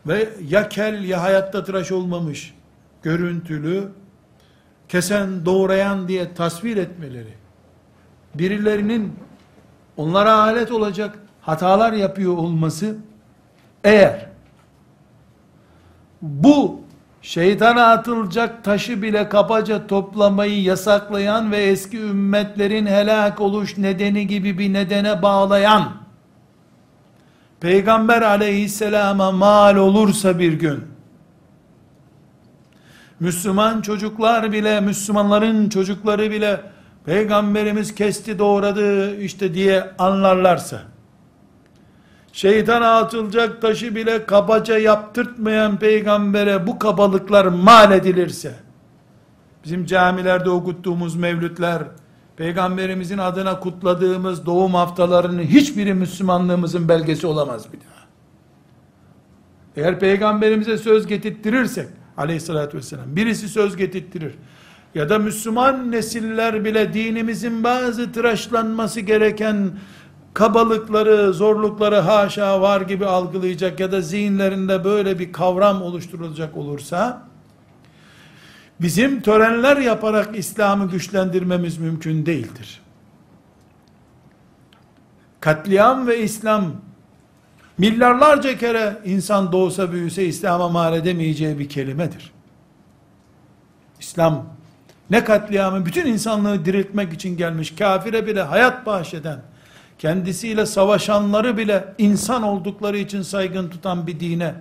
ve ya kel ya hayatta tıraş olmamış, görüntülü, kesen doğrayan diye tasvir etmeleri, birilerinin onlara alet olacak hatalar yapıyor olması, eğer bu şeytana atılacak taşı bile kabaca toplamayı yasaklayan ve eski ümmetlerin helak oluş nedeni gibi bir nedene bağlayan Peygamber aleyhisselama mal olursa bir gün Müslüman çocuklar bile Müslümanların çocukları bile Peygamberimiz kesti doğradı işte diye anlarlarsa şeytana atılacak taşı bile kabaca yaptırtmayan peygambere bu kabalıklar mal edilirse, bizim camilerde okuttuğumuz mevlütler, peygamberimizin adına kutladığımız doğum haftalarının hiçbiri Müslümanlığımızın belgesi olamaz bir daha. Eğer peygamberimize söz getirttirirsek, aleyhissalatü vesselam, birisi söz getirttirir, ya da Müslüman nesiller bile dinimizin bazı tıraşlanması gereken kabalıkları, zorlukları haşa var gibi algılayacak ya da zihinlerinde böyle bir kavram oluşturulacak olursa, bizim törenler yaparak İslam'ı güçlendirmemiz mümkün değildir. Katliam ve İslam, milyarlarca kere insan doğsa büyüse İslam'a mal edemeyeceği bir kelimedir. İslam, ne katliamı bütün insanlığı diriltmek için gelmiş, kafire bile hayat bahşeden, kendisiyle savaşanları bile insan oldukları için saygın tutan bir dine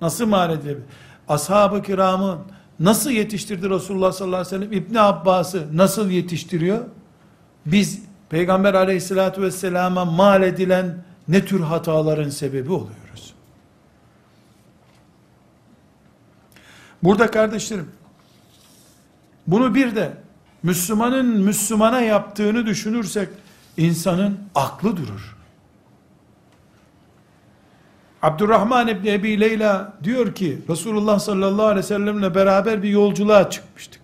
nasıl mal edilebilir? Ashab-ı kiramı nasıl yetiştirdi Resulullah sallallahu aleyhi ve sellem? İbni Abbas'ı nasıl yetiştiriyor? Biz Peygamber aleyhissalatü vesselama mal edilen ne tür hataların sebebi oluyoruz? Burada kardeşlerim, bunu bir de Müslümanın Müslümana yaptığını düşünürsek, insanın aklı durur. Abdurrahman İbni Ebi Leyla diyor ki, Resulullah sallallahu aleyhi ve sellemle beraber bir yolculuğa çıkmıştık.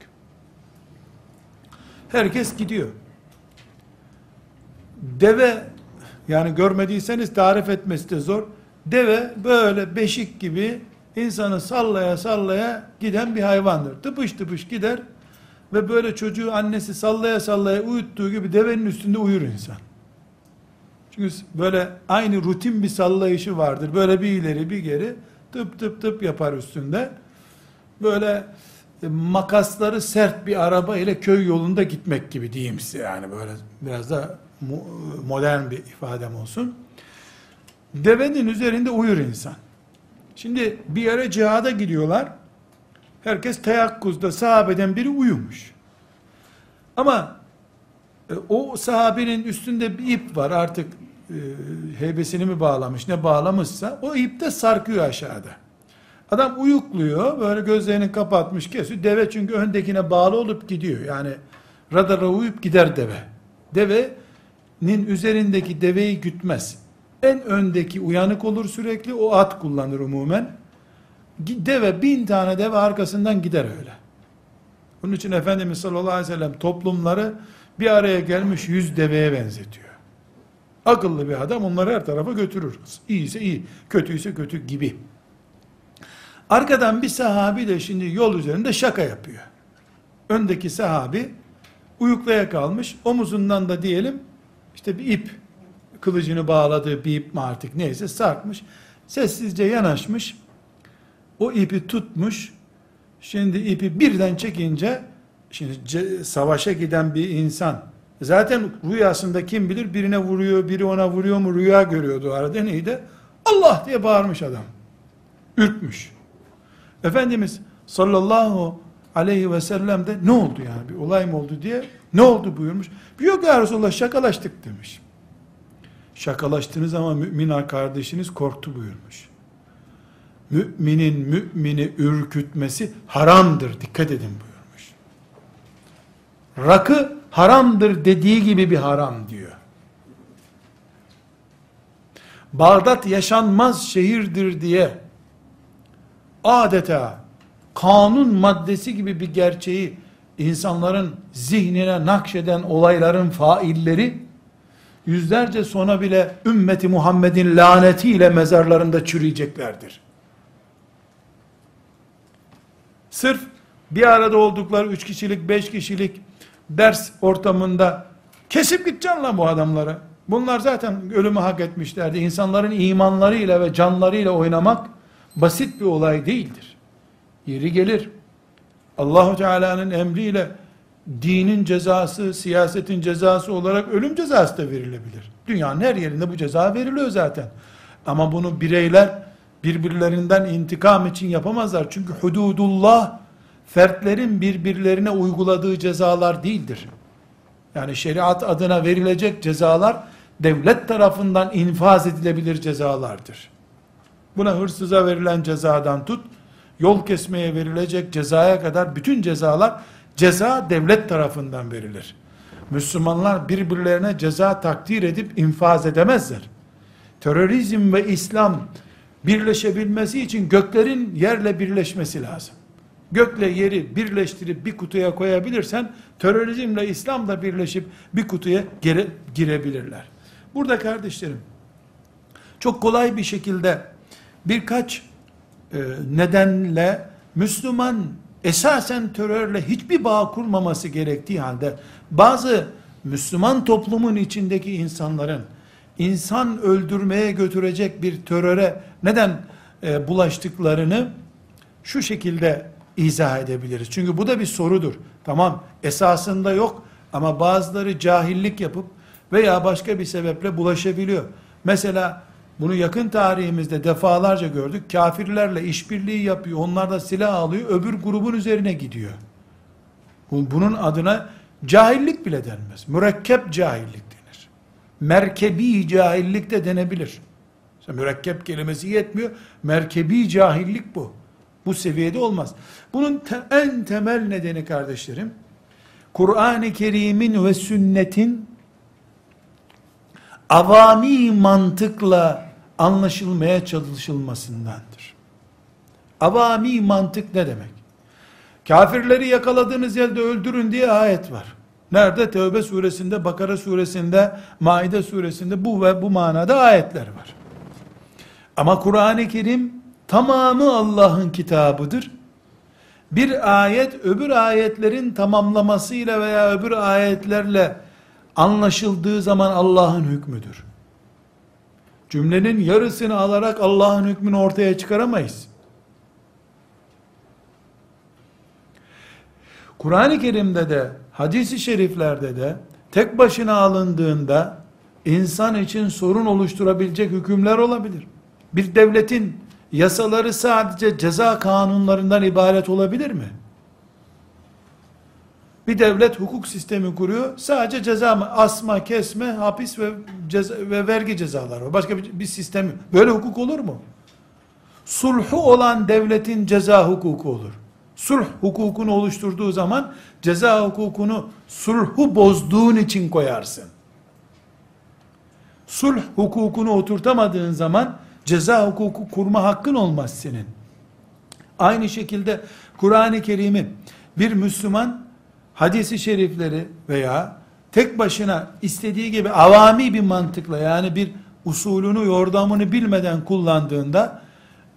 Herkes gidiyor. Deve, yani görmediyseniz tarif etmesi de zor. Deve böyle beşik gibi insanı sallaya sallaya giden bir hayvandır. Tıpış tıpış gider ve böyle çocuğu annesi sallaya sallaya uyuttuğu gibi devenin üstünde uyur insan. Çünkü böyle aynı rutin bir sallayışı vardır. Böyle bir ileri bir geri tıp tıp tıp yapar üstünde. Böyle e, makasları sert bir araba ile köy yolunda gitmek gibi diyeyim size yani böyle biraz da modern bir ifadem olsun. Devenin üzerinde uyur insan. Şimdi bir yere cihada gidiyorlar. Herkes teyakkuzda sahabeden biri uyumuş. Ama e, o sahabenin üstünde bir ip var artık e, heybesini mi bağlamış ne bağlamışsa o ip de sarkıyor aşağıda. Adam uyukluyor böyle gözlerini kapatmış kesiyor. Deve çünkü öndekine bağlı olup gidiyor. Yani radara uyup gider deve. Devenin üzerindeki deveyi gütmez. En öndeki uyanık olur sürekli o at kullanır umumen. Deve bin tane deve arkasından gider öyle. Bunun için Efendimiz sallallahu aleyhi ve sellem toplumları bir araya gelmiş yüz deveye benzetiyor. Akıllı bir adam onları her tarafa götürür. İyiyse iyi, kötüyse kötü gibi. Arkadan bir sahabi de şimdi yol üzerinde şaka yapıyor. Öndeki sahabi uyuklaya kalmış, omuzundan da diyelim işte bir ip, kılıcını bağladığı bir ip mi artık neyse sarkmış. Sessizce yanaşmış. O ipi tutmuş. Şimdi ipi birden çekince şimdi savaşa giden bir insan zaten rüyasında kim bilir birine vuruyor, biri ona vuruyor mu rüya görüyordu arada neydi? Allah diye bağırmış adam. Ürkmüş. Efendimiz sallallahu aleyhi ve sellem de ne oldu yani bir olay mı oldu diye ne oldu buyurmuş. Yok ya Resulallah şakalaştık demiş. Şakalaştınız ama mümin kardeşiniz korktu buyurmuş. Müminin mümini ürkütmesi haramdır dikkat edin buyurmuş. Rakı haramdır dediği gibi bir haram diyor. Bağdat yaşanmaz şehirdir diye adeta kanun maddesi gibi bir gerçeği insanların zihnine nakşeden olayların failleri yüzlerce sona bile ümmeti Muhammed'in lanetiyle mezarlarında çürüyeceklerdir. Sırf bir arada oldukları üç kişilik, beş kişilik ders ortamında kesip gideceksin lan bu adamları. Bunlar zaten ölümü hak etmişlerdi. İnsanların imanlarıyla ve canlarıyla oynamak basit bir olay değildir. Yeri gelir. Allahu Teala'nın emriyle dinin cezası, siyasetin cezası olarak ölüm cezası da verilebilir. Dünyanın her yerinde bu ceza veriliyor zaten. Ama bunu bireyler birbirlerinden intikam için yapamazlar. Çünkü hududullah fertlerin birbirlerine uyguladığı cezalar değildir. Yani şeriat adına verilecek cezalar devlet tarafından infaz edilebilir cezalardır. Buna hırsıza verilen cezadan tut, yol kesmeye verilecek cezaya kadar bütün cezalar ceza devlet tarafından verilir. Müslümanlar birbirlerine ceza takdir edip infaz edemezler. Terörizm ve İslam birleşebilmesi için göklerin yerle birleşmesi lazım. Gökle yeri birleştirip bir kutuya koyabilirsen terörizmle İslam da birleşip bir kutuya gire, girebilirler. Burada kardeşlerim çok kolay bir şekilde birkaç e, nedenle Müslüman esasen terörle hiçbir bağ kurmaması gerektiği halde bazı Müslüman toplumun içindeki insanların insan öldürmeye götürecek bir teröre neden e, bulaştıklarını şu şekilde izah edebiliriz. Çünkü bu da bir sorudur. Tamam esasında yok ama bazıları cahillik yapıp veya başka bir sebeple bulaşabiliyor. Mesela bunu yakın tarihimizde defalarca gördük. Kafirlerle işbirliği yapıyor. Onlar da silah alıyor. Öbür grubun üzerine gidiyor. Bunun adına cahillik bile denmez. Mürekkep cahillik. Merkebi cahillik de denebilir. Mesela mürekkep kelimesi yetmiyor. Merkebi cahillik bu. Bu seviyede olmaz. Bunun te- en temel nedeni kardeşlerim, Kur'an-ı Kerim'in ve sünnetin avami mantıkla anlaşılmaya çalışılmasındandır. Avami mantık ne demek? Kafirleri yakaladığınız yerde öldürün diye ayet var. Nerede? Tevbe suresinde, Bakara suresinde, Maide suresinde bu ve bu manada ayetler var. Ama Kur'an-ı Kerim tamamı Allah'ın kitabıdır. Bir ayet öbür ayetlerin tamamlamasıyla veya öbür ayetlerle anlaşıldığı zaman Allah'ın hükmüdür. Cümlenin yarısını alarak Allah'ın hükmünü ortaya çıkaramayız. Kur'an-ı Kerim'de de, hadisi şeriflerde de tek başına alındığında insan için sorun oluşturabilecek hükümler olabilir. Bir devletin yasaları sadece ceza kanunlarından ibaret olabilir mi? Bir devlet hukuk sistemi kuruyor. Sadece ceza mı? Asma, kesme, hapis ve ceza, ve vergi cezaları var. Başka bir, bir sistem yok. Böyle hukuk olur mu? Sulhu olan devletin ceza hukuku olur. Sulh hukukunu oluşturduğu zaman ceza hukukunu sulhu bozduğun için koyarsın. Sulh hukukunu oturtamadığın zaman ceza hukuku kurma hakkın olmaz senin. Aynı şekilde Kur'an-ı Kerim'i bir Müslüman hadisi şerifleri veya tek başına istediği gibi avami bir mantıkla yani bir usulünü yordamını bilmeden kullandığında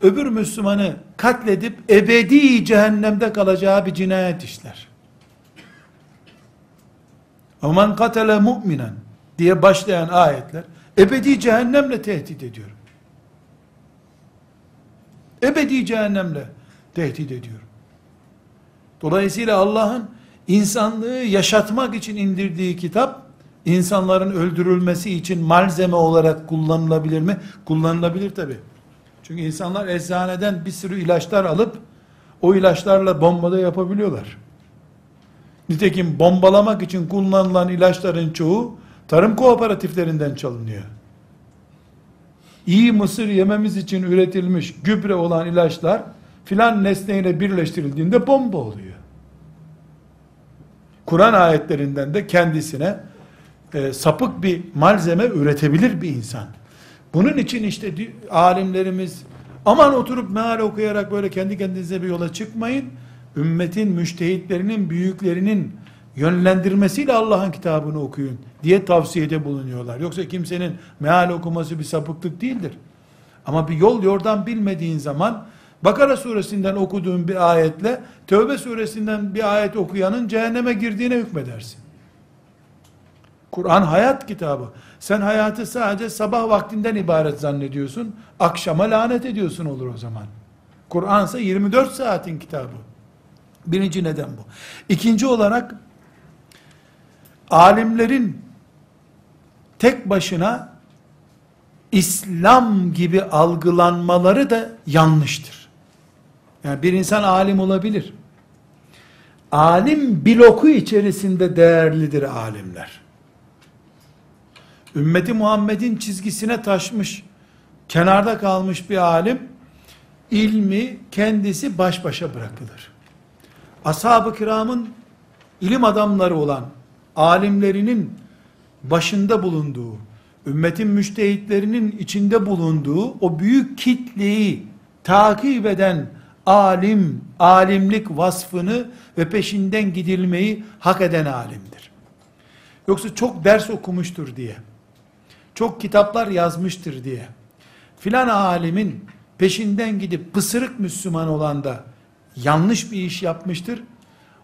öbür Müslümanı katledip ebedi cehennemde kalacağı bir cinayet işler. Aman katele mu'minen diye başlayan ayetler ebedi cehennemle tehdit ediyor. Ebedi cehennemle tehdit ediyor. Dolayısıyla Allah'ın insanlığı yaşatmak için indirdiği kitap, insanların öldürülmesi için malzeme olarak kullanılabilir mi? Kullanılabilir tabi. Çünkü insanlar eczaneden bir sürü ilaçlar alıp, o ilaçlarla bombada yapabiliyorlar. Nitekim bombalamak için kullanılan ilaçların çoğu, tarım kooperatiflerinden çalınıyor. İyi mısır yememiz için üretilmiş gübre olan ilaçlar, filan nesneyle birleştirildiğinde bomba oluyor. Kur'an ayetlerinden de kendisine e, sapık bir malzeme üretebilir bir insan. Bunun için işte alimlerimiz aman oturup meal okuyarak böyle kendi kendinize bir yola çıkmayın. Ümmetin müştehitlerinin, büyüklerinin yönlendirmesiyle Allah'ın kitabını okuyun diye tavsiyede bulunuyorlar. Yoksa kimsenin meal okuması bir sapıklık değildir. Ama bir yol yordan bilmediğin zaman Bakara suresinden okuduğun bir ayetle Tövbe suresinden bir ayet okuyanın cehenneme girdiğine hükmedersin. Kur'an hayat kitabı. Sen hayatı sadece sabah vaktinden ibaret zannediyorsun. Akşama lanet ediyorsun olur o zaman. Kur'an ise 24 saatin kitabı. Birinci neden bu. İkinci olarak alimlerin tek başına İslam gibi algılanmaları da yanlıştır. Yani bir insan alim olabilir. Alim bloku içerisinde değerlidir alimler. Ümmeti Muhammed'in çizgisine taşmış, kenarda kalmış bir alim, ilmi kendisi baş başa bırakılır. Ashab-ı kiramın ilim adamları olan alimlerinin başında bulunduğu, ümmetin müştehitlerinin içinde bulunduğu o büyük kitleyi takip eden alim, alimlik vasfını ve peşinden gidilmeyi hak eden alimdir. Yoksa çok ders okumuştur diye, çok kitaplar yazmıştır diye, filan alimin peşinden gidip pısırık Müslüman olan da yanlış bir iş yapmıştır.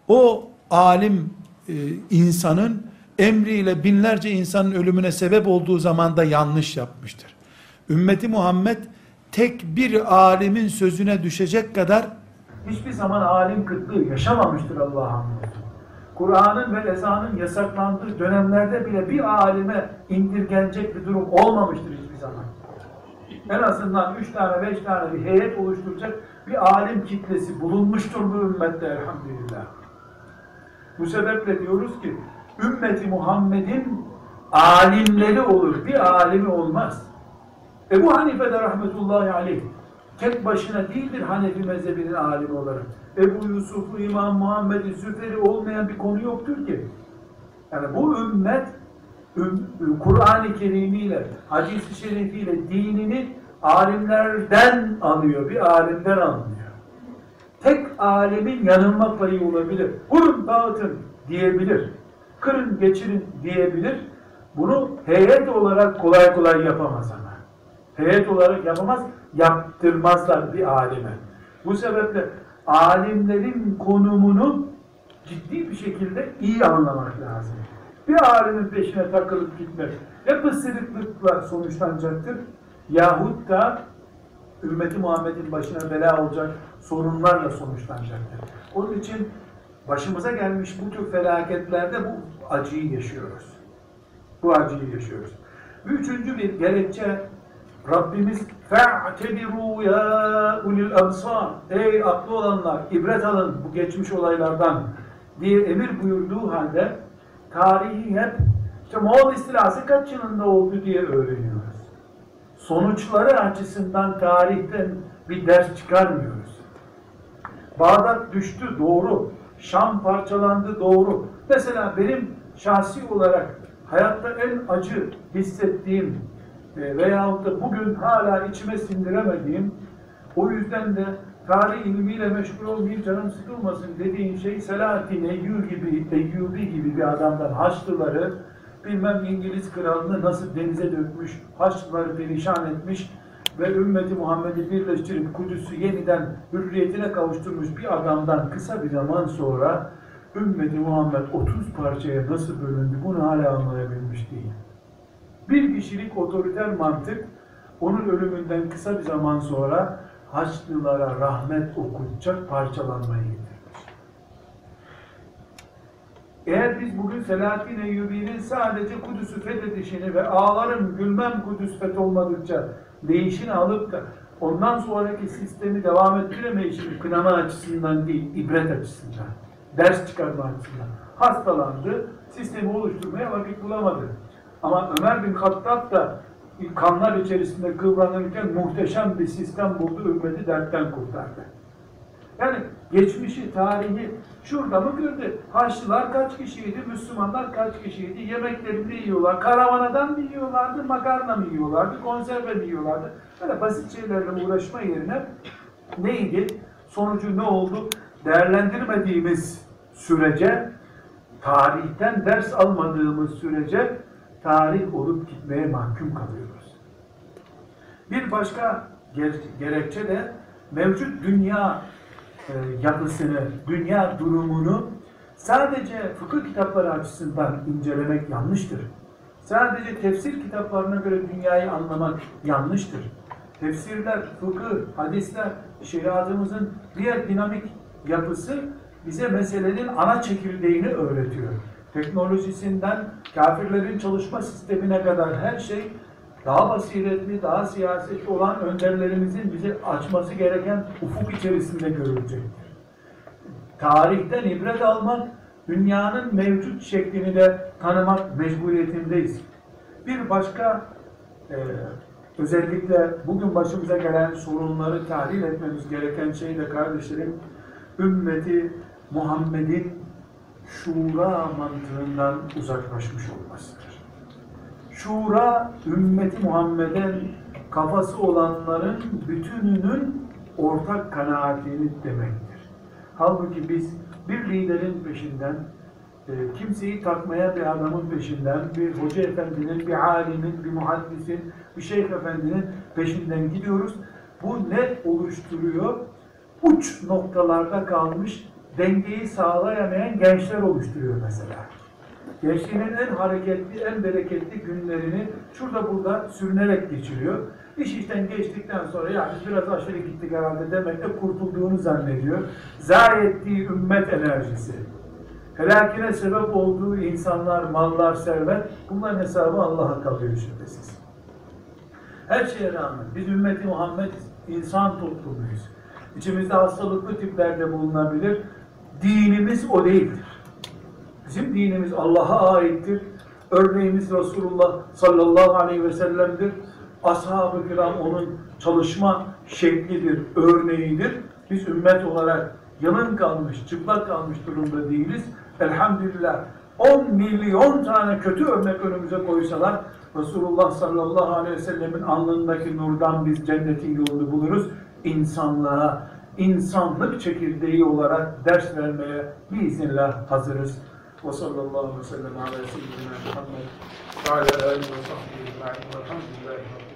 O alim e, insanın emriyle binlerce insanın ölümüne sebep olduğu zaman da yanlış yapmıştır. Ümmeti Muhammed tek bir alimin sözüne düşecek kadar hiçbir zaman alim kıtlığı yaşamamıştır Allah'ın Kur'an'ın ve ezanın yasaklandığı dönemlerde bile bir alime indirgenecek bir durum olmamıştır hiçbir zaman. En azından üç tane, beş tane bir heyet oluşturacak bir alim kitlesi bulunmuştur bu ümmette elhamdülillah. Bu sebeple diyoruz ki ümmeti Muhammed'in alimleri olur. Bir alimi olmaz. Ebu Hanife de rahmetullahi aleyh tek başına değildir Hanefi mezhebinin alimi olarak. Ebu Yusuf'u, İmam Muhammed'i, Züferi olmayan bir konu yoktur ki. Yani bu ümmet üm- Kur'an-ı Kerim'iyle, hadis-i şerifiyle dinini alimlerden alıyor, bir alimden alınıyor. Tek alimin yanılma payı olabilir. Vurun dağıtın diyebilir. Kırın geçirin diyebilir. Bunu heyet olarak kolay kolay yapamaz ama. Heyet olarak yapamaz, yaptırmazlar bir alime. Bu sebeple alimlerin konumunu ciddi bir şekilde iyi anlamak lazım. Bir alimin peşine takılıp gitmek ya pısırıklıkla sonuçlanacaktır yahut da ümmeti Muhammed'in başına bela olacak sorunlarla sonuçlanacaktır. Onun için başımıza gelmiş bu tür felaketlerde bu acıyı yaşıyoruz. Bu acıyı yaşıyoruz. Üçüncü bir gerekçe Rabbimiz فَاَعْتَبِرُوا يَا ulil absar Ey aklı olanlar ibret alın bu geçmiş olaylardan diye emir buyurduğu halde tarihi hep işte Moğol istilası kaç yılında oldu diye öğreniyoruz. Sonuçları açısından tarihten bir ders çıkarmıyoruz. Bağdat düştü doğru. Şam parçalandı doğru. Mesela benim şahsi olarak hayatta en acı hissettiğim e, veyahut da bugün hala içime sindiremediğim o yüzden de tarih ilmiyle meşgul olmayayım canım sıkılmasın dediğim şey Selahattin Eyyubi gibi, Eyyubi gibi bir adamdan Haçlıları bilmem İngiliz kralını nasıl denize dökmüş, Haçlıları perişan etmiş ve ümmeti Muhammed'i birleştirip Kudüs'ü yeniden hürriyetine kavuşturmuş bir adamdan kısa bir zaman sonra ümmeti Muhammed 30 parçaya nasıl bölündü bunu hala anlayabilmiş değil. Bir kişilik otoriter mantık onun ölümünden kısa bir zaman sonra Haçlılara rahmet okutacak parçalanmayı getirmiş. Eğer biz bugün Selahattin Eyyubi'nin sadece Kudüs'ü fethedişini ve ağların gülmem Kudüs fetholmadıkça değişini alıp da ondan sonraki sistemi devam ettiremeyişini kınama açısından değil, ibret açısından, ders çıkarma açısından hastalandı, sistemi oluşturmaya vakit bulamadı. Ama Ömer bin Hattab da kanlar içerisinde kıvranırken muhteşem bir sistem buldu, ümmeti dertten kurtardı. Yani geçmişi, tarihi şurada mı gördü? Haçlılar kaç kişiydi, Müslümanlar kaç kişiydi, yemeklerini yiyorlar, karavanadan mı yiyorlardı, makarna mı yiyorlardı, konserve mi yiyorlardı? Böyle basit şeylerle uğraşma yerine neydi? Sonucu ne oldu? Değerlendirmediğimiz sürece, tarihten ders almadığımız sürece tarih olup gitmeye mahkum kalıyoruz. Bir başka ger- gerekçe de mevcut dünya e, yapısını, dünya durumunu sadece fıkıh kitapları açısından incelemek yanlıştır. Sadece tefsir kitaplarına göre dünyayı anlamak yanlıştır. Tefsirler, fıkıh, hadisler, şeriatımızın diğer dinamik yapısı bize meselenin ana çekirdeğini öğretiyor. Teknolojisinden kafirlerin çalışma sistemine kadar her şey daha basiretli, daha siyasetli olan önderlerimizin bize açması gereken ufuk içerisinde görülecektir. Tarihten ibret almak, dünyanın mevcut şeklini de tanımak mecburiyetindeyiz. Bir başka e, özellikle bugün başımıza gelen sorunları tahlil etmemiz gereken şey de kardeşlerim, ümmeti Muhammed'in şura mantığından uzaklaşmış olmasıdır. Şura, ümmeti Muhammed'in kafası olanların bütününün ortak kanaatini demektir. Halbuki biz bir liderin peşinden, e, kimseyi takmaya bir adamın peşinden, bir hoca efendinin, bir alimin, bir muhaddisin, bir şeyh efendinin peşinden gidiyoruz. Bu ne oluşturuyor? Uç noktalarda kalmış, dengeyi sağlayamayan gençler oluşturuyor mesela. Gençliğinin en hareketli, en bereketli günlerini şurada burada sürünerek geçiriyor. İş işten geçtikten sonra ya biz biraz aşırı gittik herhalde demekle kurtulduğunu zannediyor. Zayi ettiği ümmet enerjisi. Helakine sebep olduğu insanlar, mallar, servet bunların hesabı Allah'a kalıyor şüphesiz. Her şeye rağmen biz ümmeti Muhammed insan toplumuyuz. İçimizde hastalıklı tiplerde bulunabilir. Dinimiz o değildir. Bizim dinimiz Allah'a aittir. Örneğimiz Resulullah sallallahu aleyhi ve sellem'dir. Ashab-ı kiram onun çalışma şeklidir, örneğidir. Biz ümmet olarak yalın kalmış, çıplak kalmış durumda değiliz. Elhamdülillah 10 milyon tane kötü örnek önümüze koysalar Resulullah sallallahu aleyhi ve sellemin alnındaki nurdan biz cennetin yolunu buluruz. İnsanlığa, insanlık çekirdeği olarak ders vermeye biiznillah hazırız. Ve sallallahu aleyhi ve sellem ala seyyidina Muhammed ve ala alihi ve sahbihi rabbil alemin.